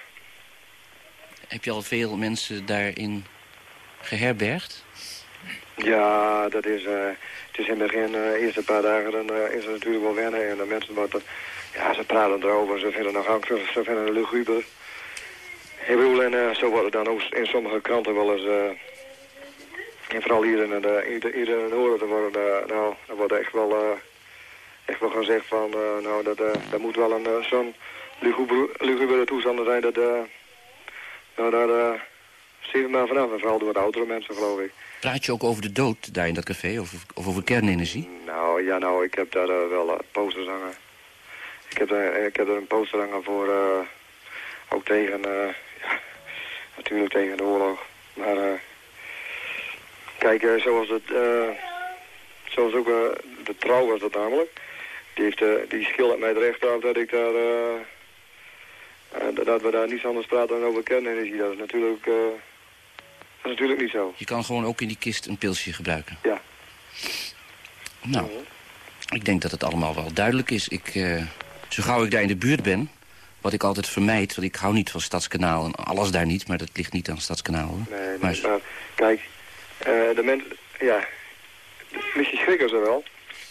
S30: Heb je al veel mensen daarin geherbergd?
S32: Ja, dat is, uh, het is in het begin, uh, eerste paar dagen, dan uh, is het natuurlijk wel wennen. En de mensen wat, ja, ze praten erover, ze vinden het nog angstig, ze vinden het luguber. Ik bedoel, en zo wordt het dan ook in sommige kranten wel eens, en vooral hier in hier in het noorden, dan wordt, nou, dan wordt echt wel echt wel gezegd van, uh, nou, dat, uh, dat moet wel een uh, zo'n lugubere toestand zijn. Dat, nou, daar zien we maar vanaf. En vooral door de oudere mensen, geloof ik.
S30: Praat je ook over de dood daar in dat café, of, of over kernenergie?
S32: Nou, ja, nou, ik heb daar wel posters hangen. Ik heb, daar, ik heb er een poster hangen voor, ook tegen, ja, natuurlijk tegen de oorlog. Maar, kijk, zoals het, zoals ook de trouw was dat namelijk. Die, heeft, uh, die schildert mij het recht af dat ik daar... Uh, uh, dat we daar niets anders praten dan over kernenergie. Dat is natuurlijk... dat is natuurlijk niet zo.
S30: Je kan gewoon ook in die kist een pilsje gebruiken?
S32: Ja.
S30: Nou, ik denk dat het allemaal wel duidelijk is. Ik Zo gauw ik daar in de buurt ben, wat ik altijd vermijd... want ik hou niet van Stadskanaal en alles daar niet... maar dat ligt niet aan Stadskanaal. Hoor.
S33: Nee, nee,
S30: maar,
S33: maar kijk, eh, de mensen, ja, misschien schrikken ze wel.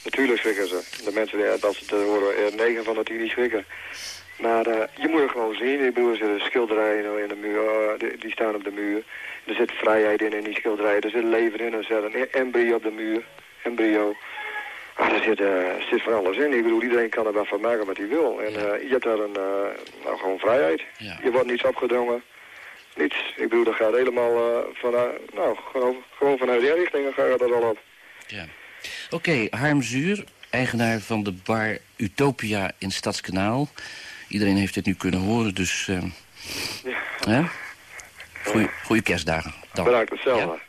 S33: Natuurlijk schrikken ze. De mensen, ja, dat ze te horen, eh, negen van de tien die schrikken. Maar eh, je moet het gewoon zien. Ik bedoel, er zitten schilderijen in de muur, eh, die, die staan op de muur. Er zit vrijheid in in die schilderijen. Er zit leven in. Er zit een embryo op de muur. Embryo. Ah, er zit, eh, zit van alles in. Ik bedoel, iedereen kan er wel van maken wat hij wil. En je hebt daar een, nou, gewoon vrijheid. Je wordt niets opgedrongen. Niets. Ik bedoel, dat gaat helemaal vanuit, nou, gewoon, gewoon vanuit die richting gaat dat al op.
S30: Oké, Harm Zuur, eigenaar van de bar Utopia in Stadskanaal. Iedereen heeft dit nu kunnen horen, dus... eh hè? Goeie, goeie kerstdagen. Dan.
S33: Bedankt, hetzelfde.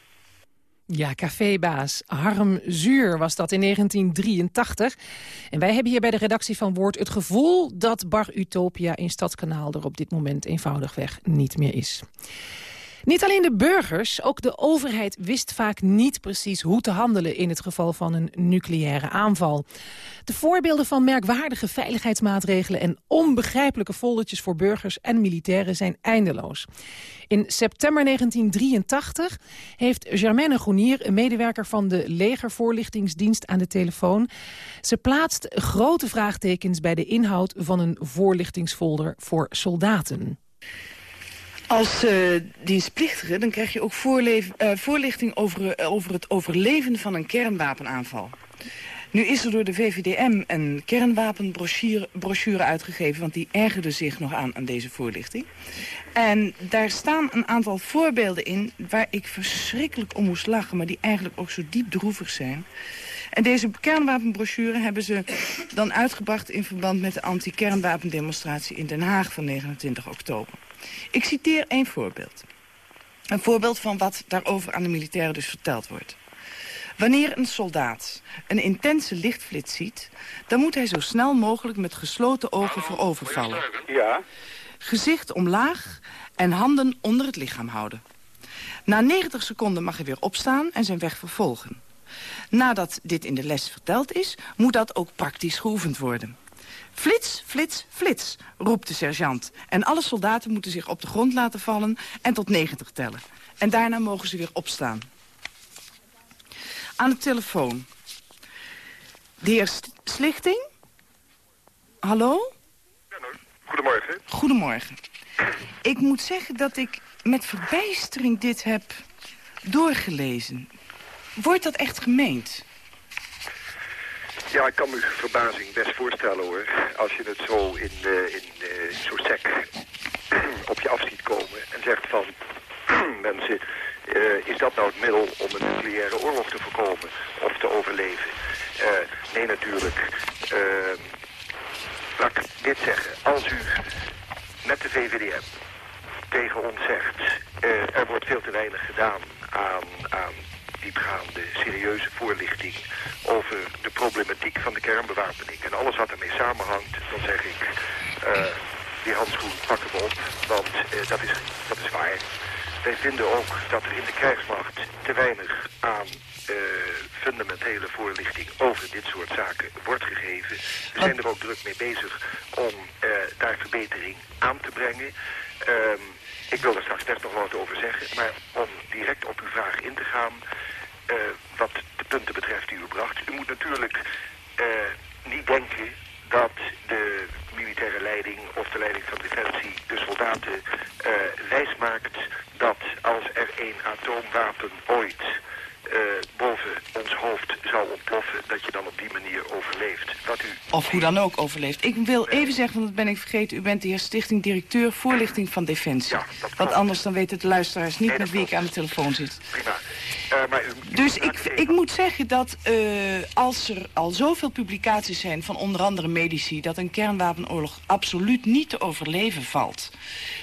S8: Ja, cafébaas Harm Zuur was dat in 1983. En wij hebben hier bij de redactie van Woord het gevoel... dat Bar Utopia in Stadskanaal er op dit moment eenvoudigweg niet meer is. Niet alleen de burgers, ook de overheid wist vaak niet precies hoe te handelen in het geval van een nucleaire aanval. De voorbeelden van merkwaardige veiligheidsmaatregelen en onbegrijpelijke foldertjes voor burgers en militairen zijn eindeloos. In september 1983 heeft Germaine Groenier, een medewerker van de legervoorlichtingsdienst aan de telefoon. Ze plaatst grote vraagtekens bij de inhoud van een voorlichtingsfolder voor soldaten.
S34: Als uh, dienstplichtige dan krijg je ook uh, voorlichting over, uh, over het overleven van een kernwapenaanval. Nu is er door de VVDM een kernwapenbrochure uitgegeven... want die ergerde zich nog aan aan deze voorlichting. En daar staan een aantal voorbeelden in waar ik verschrikkelijk om moest lachen... maar die eigenlijk ook zo diep droevig zijn. En deze kernwapenbrochure hebben ze dan uitgebracht... in verband met de anti-kernwapendemonstratie in Den Haag van 29 oktober. Ik citeer één voorbeeld. Een voorbeeld van wat daarover aan de militairen dus verteld wordt. Wanneer een soldaat een intense lichtflits ziet... dan moet hij zo snel mogelijk met gesloten ogen voorovervallen.
S33: Ja.
S34: Gezicht omlaag en handen onder het lichaam houden. Na 90 seconden mag hij weer opstaan en zijn weg vervolgen. Nadat dit in de les verteld is, moet dat ook praktisch geoefend worden. Flits, flits, flits, roept de sergeant. En alle soldaten moeten zich op de grond laten vallen en tot 90 tellen. En daarna mogen ze weer opstaan. Aan de telefoon. De heer Slichting? Hallo?
S33: Goedemorgen.
S34: Goedemorgen. Ik moet zeggen dat ik met verbijstering dit heb doorgelezen. Wordt dat echt gemeend?
S33: Ja, ik kan me verbazing best voorstellen hoor. Als je het zo in, uh, in uh, zo sec op je af ziet komen en zegt van mensen, uh, is dat nou het middel om een nucleaire oorlog te voorkomen of te overleven? nee, natuurlijk. laat ik dit zeggen. Als u met de VVDM tegen ons zegt, er wordt veel te weinig gedaan aan, aan diepgaande, serieuze voorlichting over de problematiek van de kernbewapening en alles wat ermee samenhangt, dan zeg ik, uh, die handschoen pakken we op, want uh, dat, is, dat is waar. Wij vinden ook dat er in de krijgsmacht te weinig aan uh, fundamentele voorlichting over dit soort zaken wordt gegeven. We zijn er ook druk mee bezig om daar verbetering aan te brengen. Um, ik wil er straks best nog wat over zeggen, maar om direct op uw vraag in te gaan... Uh, wat de punten betreft die u bracht. U moet natuurlijk uh, niet denken dat de militaire leiding of de leiding van defensie de soldaten uh, wijsmaakt dat als er een atoomwapen ooit boven ons hoofd zou ontploffen, dat je dan op die manier overleeft. U
S34: of hoe dan ook overleeft. Ik wil even zeggen, want dat ben ik vergeten, u bent de heer stichting-directeur voorlichting van Defensie.
S33: Ja,
S34: Want anders dan weten de luisteraars niet nee, met wie ik aan de telefoon zit.
S33: Prima. Uh, maar u,
S34: dus ik, ik moet zeggen dat uh, als er al zoveel publicaties zijn van onder andere medici... dat een kernwapenoorlog absoluut niet te overleven valt...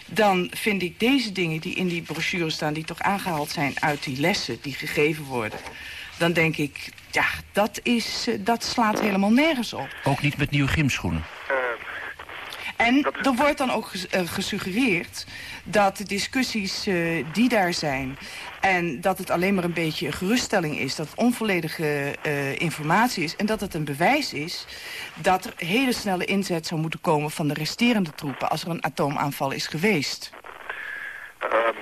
S34: dan vind ik deze dingen die in die brochure staan... die toch aangehaald zijn uit die lessen die gegeven worden... dan denk ik, ja, dat, is, uh, dat slaat helemaal nergens op.
S30: Ook niet met nieuwe gymschoenen?
S34: En er wordt dan ook eh, gesuggereerd dat de discussies eh, die daar zijn... en dat het alleen maar een beetje een geruststelling is... dat het onvolledige eh, informatie is... en dat het een bewijs is dat er hele snelle inzet zou moeten komen... van de resterende troepen als er een atoomaanval is geweest.
S33: Ehm,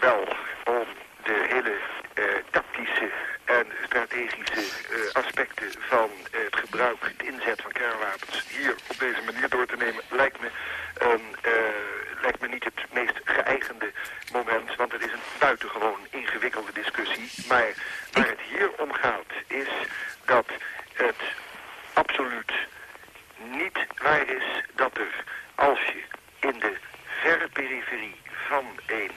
S33: wel, om de hele eh, tactische en strategische eh, aspecten van het gebruik, het inzet van kernwapens hier op deze manier door te nemen, lijkt me, een, eh, lijkt me niet het meest geëigende moment, want het is een buitengewoon ingewikkelde discussie. Maar waar het hier om gaat is dat het absoluut niet waar is dat er, als je in de verre periferie van een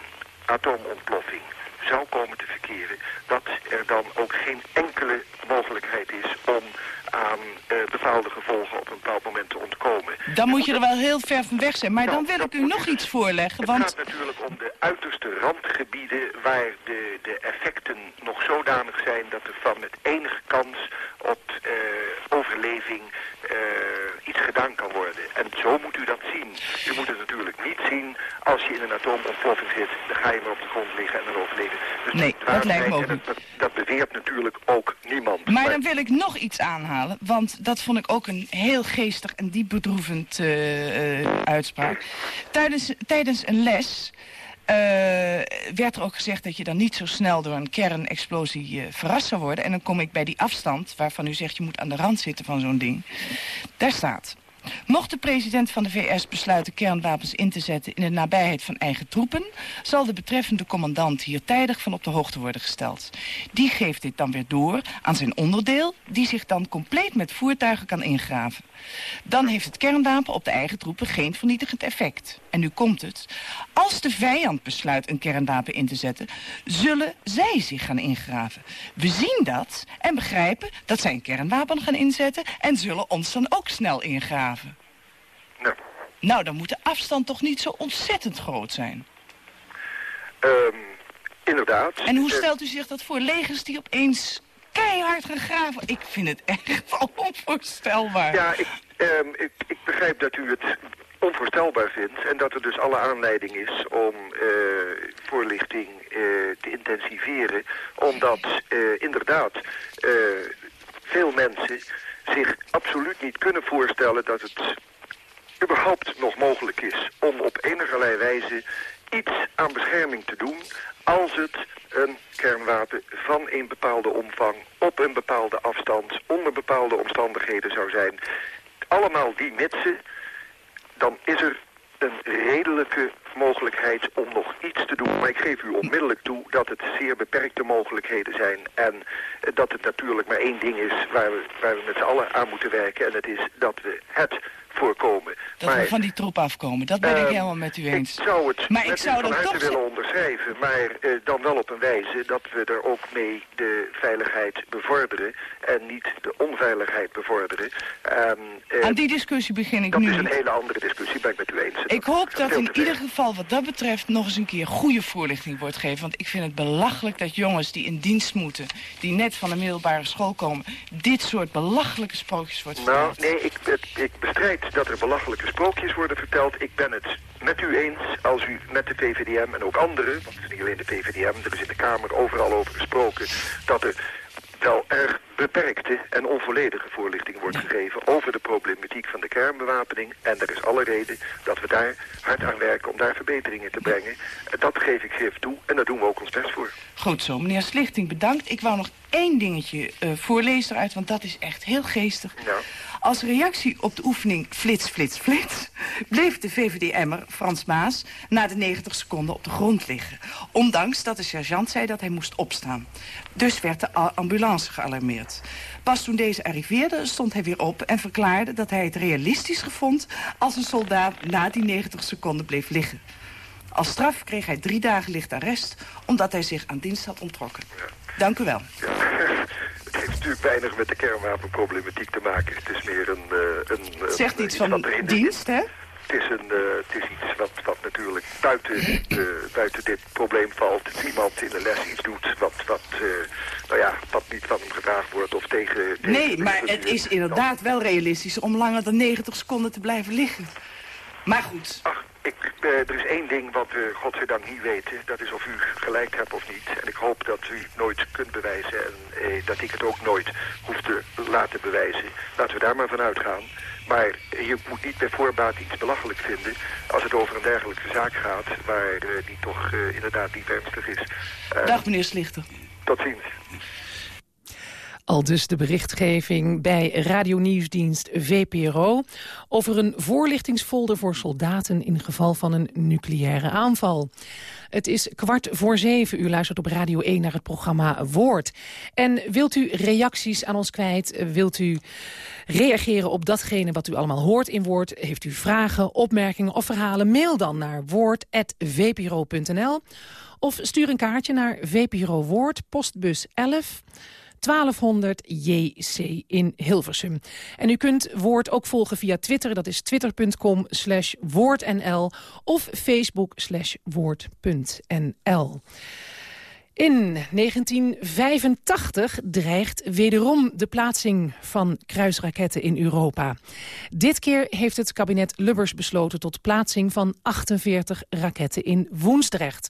S33: atoomontploffing zou komen te verkeren, dat er dan ook geen enkele mogelijkheid is om aan eh, bepaalde gevolgen op een bepaald moment te ontkomen.
S34: Dan moet je er wel heel ver van weg zijn. Maar dan wil ik u nog iets voorleggen,
S33: Het
S34: want...
S33: gaat natuurlijk om de uiterste randgebieden waar de, de effecten nog zodanig zijn dat er van met enige kans op eh, overleving iets gedaan kan worden. En zo moet u dat zien. U moet het natuurlijk niet zien als je in een atoomontploffing zit, dan ga je maar op de grond liggen en dan overleven. Dus
S34: Nee, dat lijkt me
S33: waarheid,
S34: ook
S33: en dat, dat, dat beweert natuurlijk ook niemand.
S34: Maar dan wil ik nog iets aanhalen, want dat vond ik ook een heel geestig en diep bedroevend eh, eh, uitspraak. Tijdens, tijdens een les eh, werd er ook gezegd dat je dan niet zo snel door een kernexplosie eh, verrast zou worden. En dan kom ik bij die afstand waarvan u zegt je moet aan de rand zitten van zo'n ding. Daar staat... Mocht de president van de VS besluiten kernwapens in te zetten in de nabijheid van eigen troepen, zal de betreffende commandant hier tijdig van op de hoogte worden gesteld. Die geeft dit dan weer door aan zijn onderdeel, die zich dan compleet met voertuigen kan ingraven. Dan heeft het kernwapen op de eigen troepen geen vernietigend effect. En nu komt het. Als de vijand besluit een kernwapen in te zetten, zullen zij zich gaan ingraven. We zien dat en begrijpen dat zij een kernwapen gaan inzetten en zullen ons dan ook snel ingraven. Nou, dan moet de afstand toch niet zo ontzettend groot zijn.
S33: Ehm, inderdaad.
S34: En hoe
S33: Eh,
S34: stelt u zich dat voor? Legers die opeens keihard gaan graven. Ik vind het echt onvoorstelbaar.
S33: Ja, ik, ehm, ik, ik begrijp dat u het onvoorstelbaar vindt en dat er dus alle aanleiding is om eh, voorlichting eh, te intensiveren. Omdat inderdaad veel mensen zich absoluut niet kunnen voorstellen dat het überhaupt nog mogelijk is om op enigerlei wijze iets aan bescherming te doen als het een kernwapen van een bepaalde omvang, op een bepaalde afstand, onder bepaalde omstandigheden zou zijn. Allemaal die mitsen, dan is er een redelijke mogelijkheid om nog iets te doen. Maar ik geef u onmiddellijk toe dat het zeer beperkte mogelijkheden zijn. En dat het natuurlijk maar één ding is waar we, waar we met z'n allen aan moeten werken. En dat is dat we het voorkomen.
S34: Dat we van die troep afkomen. Dat ben ik
S33: Ehm,
S34: helemaal met u eens.
S33: Ik zou het
S34: maar ik
S33: met
S34: zou toch
S33: willen onderschrijven, maar eh, dan wel op een wijze dat we er ook mee de veiligheid bevorderen en niet de onveiligheid bevorderen. En, eh,
S34: Aan die discussie begin ik
S33: dat
S34: nu
S33: is een hele andere discussie, ben ik met u eens.
S34: Ik hoop dat in ieder geval wat dat betreft nog eens een keer goede voorlichting wordt gegeven. Want ik vind het belachelijk dat jongens die in dienst moeten, die net van de middelbare school komen, dit soort belachelijke sprookjes wordt verteld.
S33: Nou, nee, ik, ik bestrijd dat er belachelijke sprookjes worden verteld. Ik ben het met u eens als u met de VVDM en ook anderen, want het is niet alleen de VVDM, er is in de Kamer overal over gesproken, dat er wel erg beperkte en onvolledige voorlichting wordt gegeven over de problematiek van de kernbewapening. En er is alle reden dat we daar hard aan werken om daar verbeteringen te brengen. Dat geef ik grif toe en daar doen we ook ons best voor.
S34: Goed zo, meneer Slichting, bedankt. Ik wou nog één dingetje eh, voorlezen eruit, want dat is echt heel geestig. Als reactie op de oefening flits, flits, flits... bleef de VVDM'er, Frans Maas, na de 90 seconden op de grond liggen. Ondanks dat de sergeant zei dat hij moest opstaan. Dus werd de ambulance gealarmeerd. Pas toen deze arriveerde, stond hij weer op en verklaarde dat hij het realistisch vond... als een soldaat na die 90 seconden bleef liggen. Als straf kreeg hij drie dagen licht arrest... omdat hij zich aan dienst had ontrokken. Dank u wel.
S33: Het heeft natuurlijk weinig met de kernwapenproblematiek te maken. Het is meer een... eh, een
S34: Het zegt
S33: een-
S34: iets van dienst, hè?
S33: Het is, een, eh, het is iets wat, wat natuurlijk buiten, eh, buiten dit probleem valt. Dat iemand in de les iets doet wat, wat, nou ja, wat niet van hem gevraagd wordt of tegen... tegen
S34: Nee, maar het is inderdaad wel realistisch om langer dan 90 seconden te blijven liggen. Maar goed.
S33: Ach, ik, eh, er is één ding wat we godzijdank niet weten. Dat is of u gelijk hebt of niet. En ik hoop dat u het nooit kunt bewijzen. En eh, dat ik het ook nooit hoef te laten bewijzen. Laten we daar maar van uitgaan. Maar je moet niet bij voorbaat iets belachelijk vinden... als het over een dergelijke zaak gaat... waar eh, die toch eh, inderdaad niet ernstig is.
S34: Dag meneer Slichter.
S33: Tot ziens.
S8: Al dus de berichtgeving bij radionieuwsdienst VPRO... over een voorlichtingsfolder voor soldaten in geval van een nucleaire aanval. Het is kwart voor zeven. U luistert op Radio 1 naar het programma Woord. En wilt u reacties aan ons kwijt? Wilt u reageren op datgene wat u allemaal hoort in Woord? Heeft u vragen, opmerkingen of verhalen? Mail dan naar woord.vpro.nl of stuur een kaartje naar VPRO Woord, postbus 11... 1200 JC in Hilversum. En u kunt Woord ook volgen via Twitter. Dat is twitter.com woordnl of facebook woord.nl. In 1985 dreigt wederom de plaatsing van kruisraketten in Europa. Dit keer heeft het kabinet Lubbers besloten tot plaatsing van 48 raketten in Woensdrecht.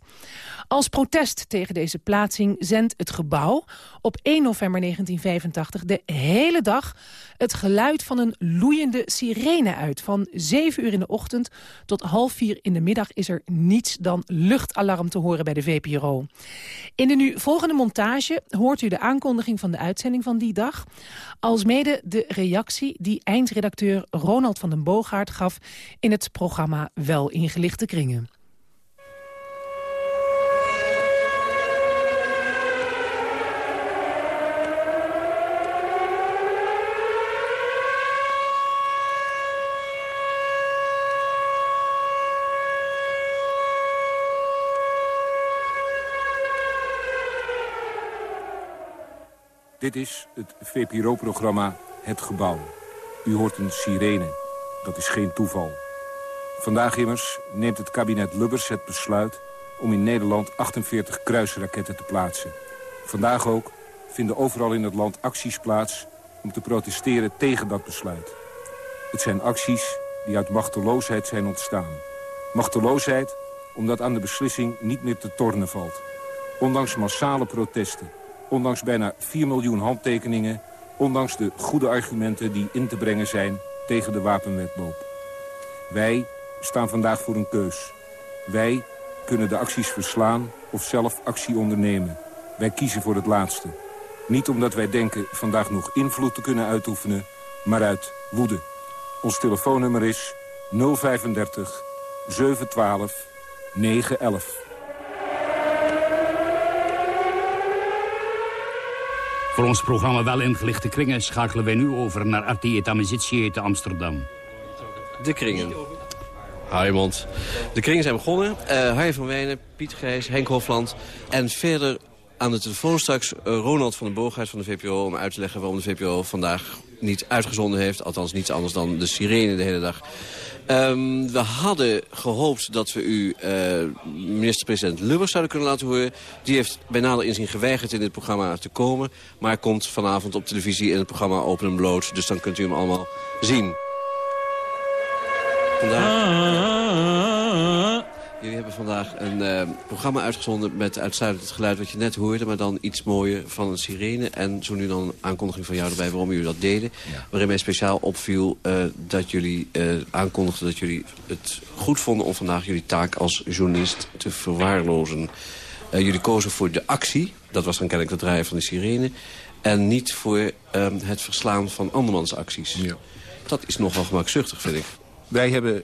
S8: Als protest tegen deze plaatsing zendt het gebouw op 1 november 1985 de hele dag het geluid van een loeiende sirene uit. Van 7 uur in de ochtend tot half 4 in de middag is er niets dan luchtalarm te horen bij de VPRO. In de nu volgende montage hoort u de aankondiging van de uitzending van die dag... alsmede de reactie die eindredacteur Ronald van den Boogaard gaf... in het programma Wel ingelichte kringen.
S35: Dit is het VPRO-programma Het Gebouw. U hoort een sirene. Dat is geen toeval. Vandaag immers neemt het kabinet Lubbers het besluit... om in Nederland 48 kruisraketten te plaatsen. Vandaag ook vinden overal in het land acties plaats... om te protesteren tegen dat besluit. Het zijn acties die uit machteloosheid zijn ontstaan. Machteloosheid omdat aan de beslissing niet meer te tornen valt. Ondanks massale protesten ondanks bijna 4 miljoen handtekeningen... ondanks de goede argumenten die in te brengen zijn tegen de wapenwetloop. Wij staan vandaag voor een keus. Wij kunnen de acties verslaan of zelf actie ondernemen. Wij kiezen voor het laatste. Niet omdat wij denken vandaag nog invloed te kunnen uitoefenen, maar uit woede. Ons telefoonnummer is 035 712 911.
S36: Voor ons programma Wel ingelichte kringen schakelen wij nu over naar Etamizitie te Amsterdam.
S18: De kringen. Haimond. De kringen zijn begonnen. Uh, van Wijnen, Piet Gijs, Henk Hofland en verder aan de telefoon straks uh, Ronald van den Booghuis van de VPRO... om uit te leggen waarom de VPRO vandaag niet uitgezonden heeft. Althans niets anders dan de sirene de hele dag. Um, we hadden gehoopt dat we u uh, minister-president Lubbers zouden kunnen laten horen. Die heeft bij nader inzien geweigerd in dit programma te komen. Maar komt vanavond op televisie in het programma Open en Bloot. Dus dan kunt u hem allemaal zien. Vandaag... Jullie hebben vandaag een uh, programma uitgezonden met uitsluitend het geluid wat je net hoorde... maar dan iets mooier van een sirene. En zo nu dan een aankondiging van jou erbij waarom jullie dat deden. Waarin mij speciaal opviel uh, dat jullie uh, aankondigden dat jullie het goed vonden... om vandaag jullie taak als journalist te verwaarlozen. jullie kozen voor de actie, dat was dan kennelijk het draaien van de sirene... en niet voor het verslaan van andermans acties. Ja. Dat is nogal gemakzuchtig, vind ik.
S35: Wij hebben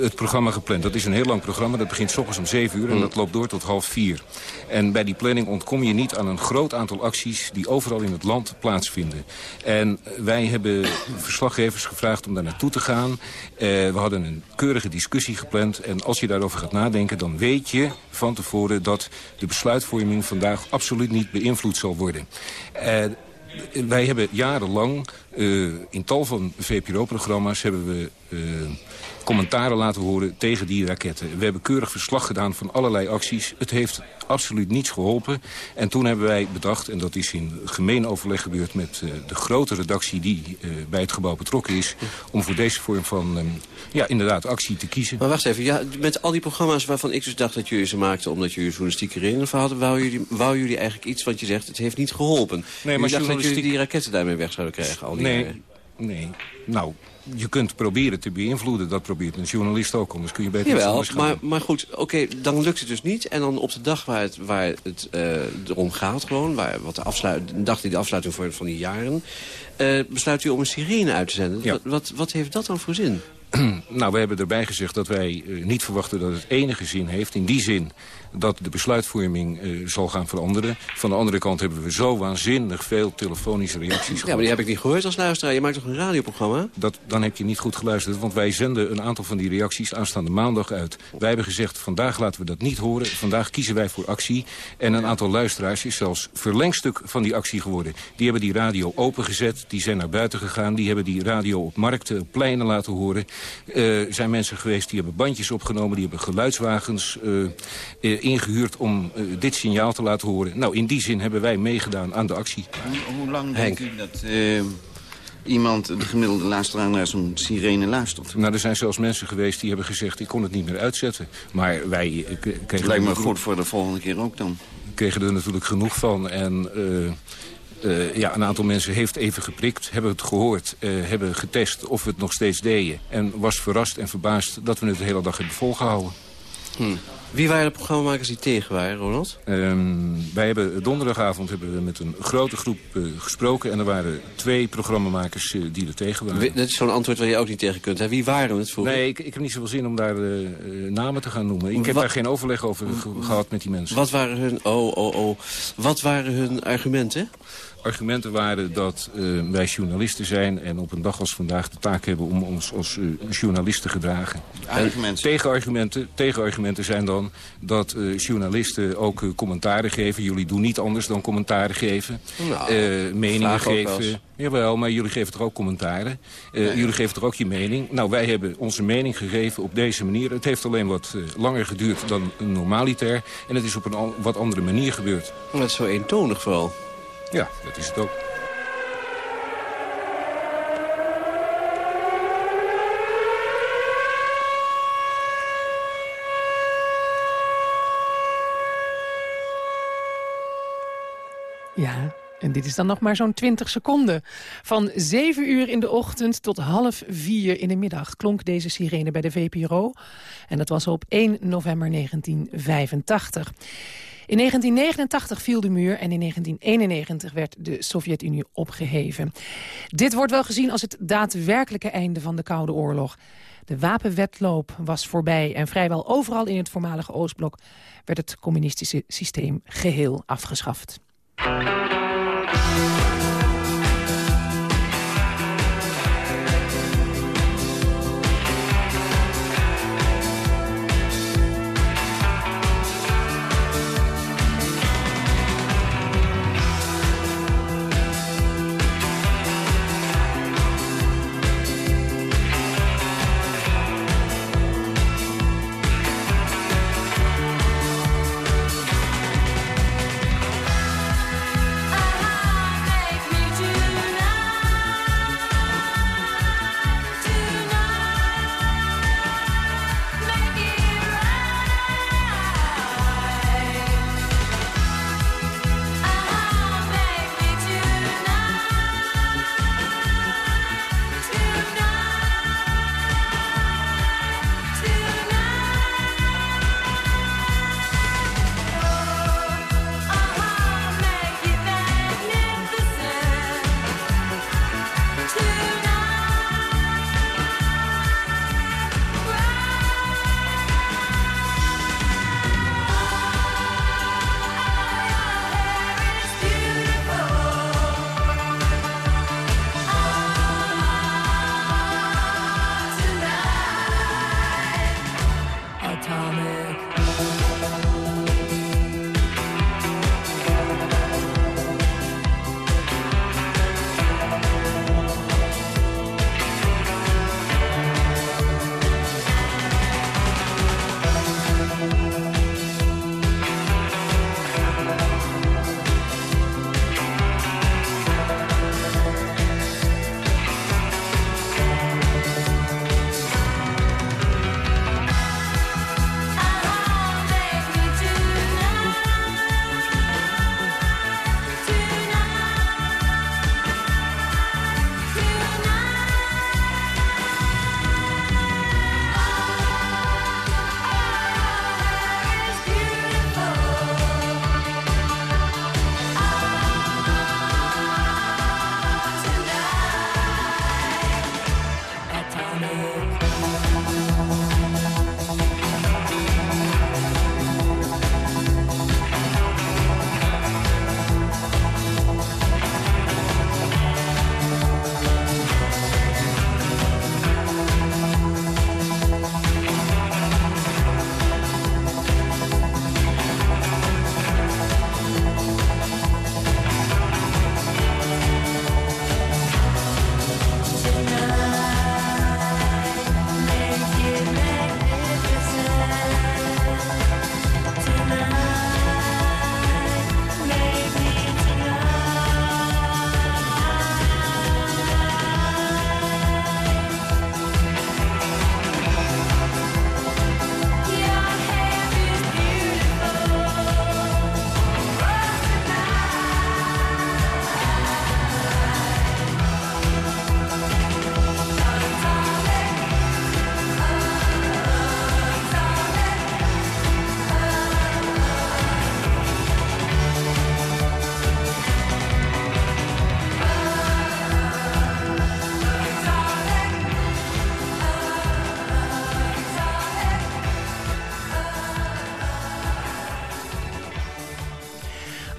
S35: het programma gepland. Dat is een heel lang programma. Dat begint s ochtends om 7 uur en dat loopt door tot half 4. En bij die planning ontkom je niet aan een groot aantal acties... die overal in het land plaatsvinden. En wij hebben verslaggevers gevraagd om daar naartoe te gaan. Uh, we hadden een keurige discussie gepland. En als je daarover gaat nadenken, dan weet je van tevoren... dat de besluitvorming vandaag absoluut niet beïnvloed zal worden. Uh, wij hebben jarenlang Eh, in tal van VPRO-programma's hebben we eh, commentaren laten horen tegen die raketten. We hebben keurig verslag gedaan van allerlei acties. Het heeft absoluut niets geholpen. En toen hebben wij bedacht, en dat is in gemeen overleg gebeurd... met uh, de grote redactie die bij het gebouw betrokken is... om voor deze vorm van, um, ja, inderdaad, actie te kiezen.
S18: Maar wacht even, ja, met al die programma's waarvan ik dus dacht dat jullie ze maakten... omdat jullie journalistieke redenen voor hadden... wou jullie, wou jullie eigenlijk iets, want je zegt, het heeft niet geholpen. Nee, maar jullie dacht dat jullie die raketten daarmee weg zouden krijgen, al die
S35: nee,
S18: jaren.
S35: Nee, nou, je kunt proberen te beïnvloeden. Dat probeert een journalist ook, anders kun je beter
S18: Jawel, maar, maar goed, oké, dan lukt het dus niet. En dan op de dag waar het, waar het uh, erom gaat gewoon... Waar, wat de, afsluit, de dag die de afsluiting voor van die jaren... Uh, besluit u om een sirene uit te zenden.
S35: Ja.
S18: Wat, wat, wat heeft dat dan voor zin?
S35: nou, we hebben erbij gezegd dat wij niet verwachten dat het enige zin heeft. In die zin dat de besluitvorming uh, zal gaan veranderen. Van de andere kant hebben we zo waanzinnig veel telefonische reacties
S18: Ja, maar die heb ik niet gehoord als luisteraar. Je maakt toch een radioprogramma?
S35: Dat, dan heb je niet goed geluisterd, want wij zenden een aantal van die reacties aanstaande maandag uit. Wij hebben gezegd, vandaag laten we dat niet horen. Vandaag kiezen wij voor actie. En een aantal luisteraars is zelfs verlengstuk van die actie geworden. Die hebben die radio opengezet, die zijn naar buiten gegaan. Die hebben die radio op markten, op pleinen laten horen. Er uh, zijn mensen geweest die hebben bandjes opgenomen, die hebben geluidswagens uh, ingehuurd om uh, dit signaal te laten horen. Nou, in die zin hebben wij meegedaan aan de actie.
S37: Hoe, hoe lang denkt u dat uh, iemand, de gemiddelde luisteraar, naar zo'n sirene luistert?
S35: Nou, er zijn zelfs mensen geweest die hebben gezegd... ik kon het niet meer uitzetten. Maar wij... Uh,
S37: het lijkt me goed voor de volgende keer ook dan.
S35: kregen er natuurlijk genoeg van en... Uh, uh, ja, een aantal mensen heeft even geprikt, hebben het gehoord, uh, hebben getest of we het nog steeds deden. En was verrast en verbaasd dat we het de hele dag hebben volgehouden.
S18: Hmm. Wie waren de programmamakers die tegen waren, Ronald?
S35: Um, wij hebben donderdagavond hebben we met een grote groep uh, gesproken... en er waren twee programmamakers uh, die er tegen waren.
S18: We, dat is zo'n antwoord waar je ook niet tegen kunt. Hè? Wie waren het voor?
S35: Nee, ik, ik heb niet zoveel zin om daar uh, namen te gaan noemen. Ik heb daar geen overleg over ge gehad met die mensen.
S18: Wat waren hun... Oh, oh, oh. Wat waren hun argumenten?
S35: Argumenten waren dat uh, wij journalisten zijn... en op een dag als vandaag de taak hebben om ons als uh, journalist te gedragen.
S37: Argumenten.
S35: Tegenargumenten, tegenargumenten zijn dan dat uh, journalisten ook commentaren geven. Jullie doen niet anders dan commentaren geven.
S18: Nou,
S35: meningen geven. Jawel, maar jullie geven toch ook commentaren. Nee. Jullie geven toch ook je mening. Nou, wij hebben onze mening gegeven op deze manier. Het heeft alleen wat langer geduurd dan normaliter. En het is op een wat andere manier gebeurd.
S18: Dat is zo eentonig vooral.
S35: Ja, dat is het ook.
S8: Ja, en dit is dan nog maar zo'n 20 seconden. Van 7 uur in de ochtend tot half 4 in de middag klonk deze sirene bij de VPRO. En dat was op 1 november 1985. In 1989 viel de muur en in 1991 werd de Sovjet-Unie opgeheven. Dit wordt wel gezien als het daadwerkelijke einde van de Koude Oorlog. De wapenwetloop was voorbij en vrijwel overal in het voormalige Oostblok... werd het communistische systeem geheel afgeschaft.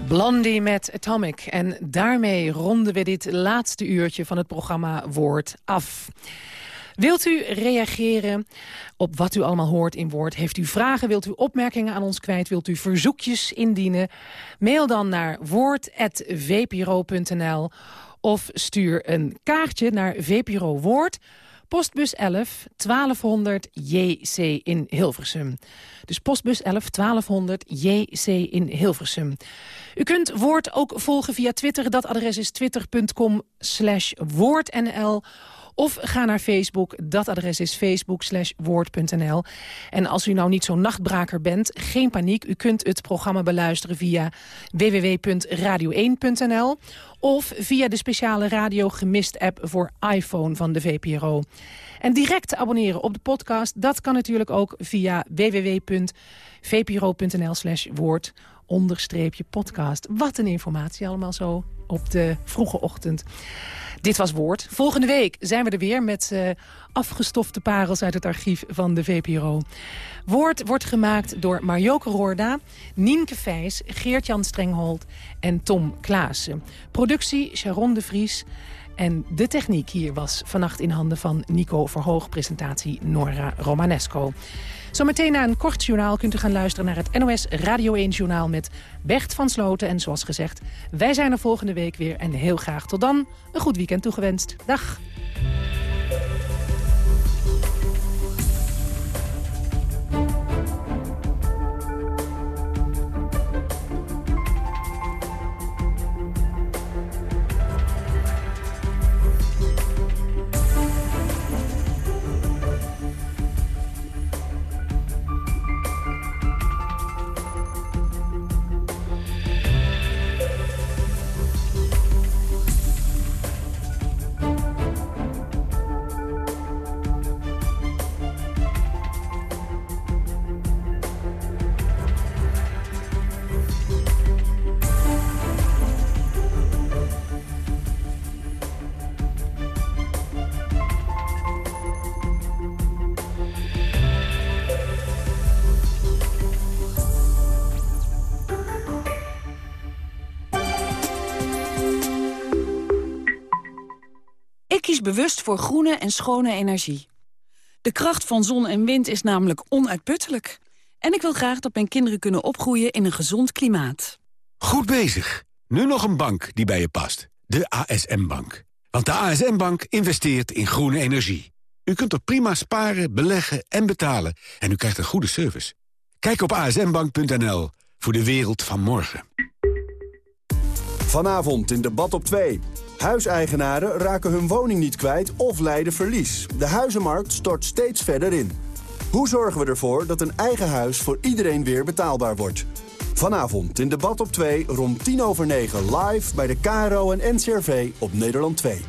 S8: Blondie met Atomic. En daarmee ronden we dit laatste uurtje van het programma Woord af. Wilt u reageren op wat u allemaal hoort in Woord? Heeft u vragen? Wilt u opmerkingen aan ons kwijt? Wilt u verzoekjes indienen? Mail dan naar woord.vpro.nl of stuur een kaartje naar VPRO Woord... Postbus 11 1200 JC in Hilversum. Dus postbus 11 1200 JC in Hilversum. U kunt Woord ook volgen via Twitter. Dat adres is twitter.com slash woordnl of ga naar Facebook. Dat adres is facebook woord.nl. En als u nou niet zo'n nachtbraker bent, geen paniek. U kunt het programma beluisteren via www.radio1.nl of via de speciale Radio Gemist app voor iPhone van de VPRO. En direct abonneren op de podcast, dat kan natuurlijk ook via www.vpro.nl slash woord onderstreepje podcast. Wat een informatie allemaal zo op de vroege ochtend. Dit was Woord. Volgende week zijn we er weer met uh, afgestofte parels uit het archief van de VPRO. Woord wordt gemaakt door Marjoke Roorda, Nienke Vijs, Geert-Jan Strenghold en Tom Klaassen. Productie Sharon de Vries. En de techniek hier was vannacht in handen van Nico Verhoog, presentatie Nora Romanesco. Zometeen na een kort journaal kunt u gaan luisteren naar het NOS Radio 1 journaal met Bert van Sloten. En zoals gezegd, wij zijn er volgende week weer en heel graag tot dan een goed weekend toegewenst. Dag!
S38: Bewust voor groene en schone energie. De kracht van zon en wind is namelijk onuitputtelijk. En ik wil graag dat mijn kinderen kunnen opgroeien in een gezond klimaat.
S39: Goed bezig. Nu nog een bank die bij je past. De ASM-bank. Want de ASM-bank investeert in groene energie. U kunt er prima sparen, beleggen en betalen. En u krijgt een goede service. Kijk op asmbank.nl voor de wereld van morgen.
S40: Vanavond in debat op 2. Huiseigenaren raken hun woning niet kwijt of lijden verlies. De huizenmarkt stort steeds verder in. Hoe zorgen we ervoor dat een eigen huis voor iedereen weer betaalbaar wordt? Vanavond in debat op 2 rond 10 over 9 live bij de KRO en NCRV op Nederland 2.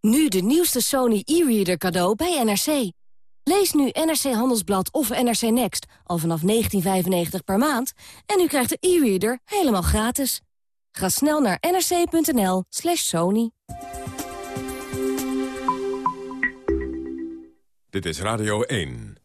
S41: Nu de nieuwste Sony e-reader cadeau bij NRC. Lees nu NRC Handelsblad of NRC Next al vanaf 19,95 per maand... en u krijgt de e-reader helemaal gratis. Ga snel naar nrc.nl slash sony.
S42: Dit is Radio 1.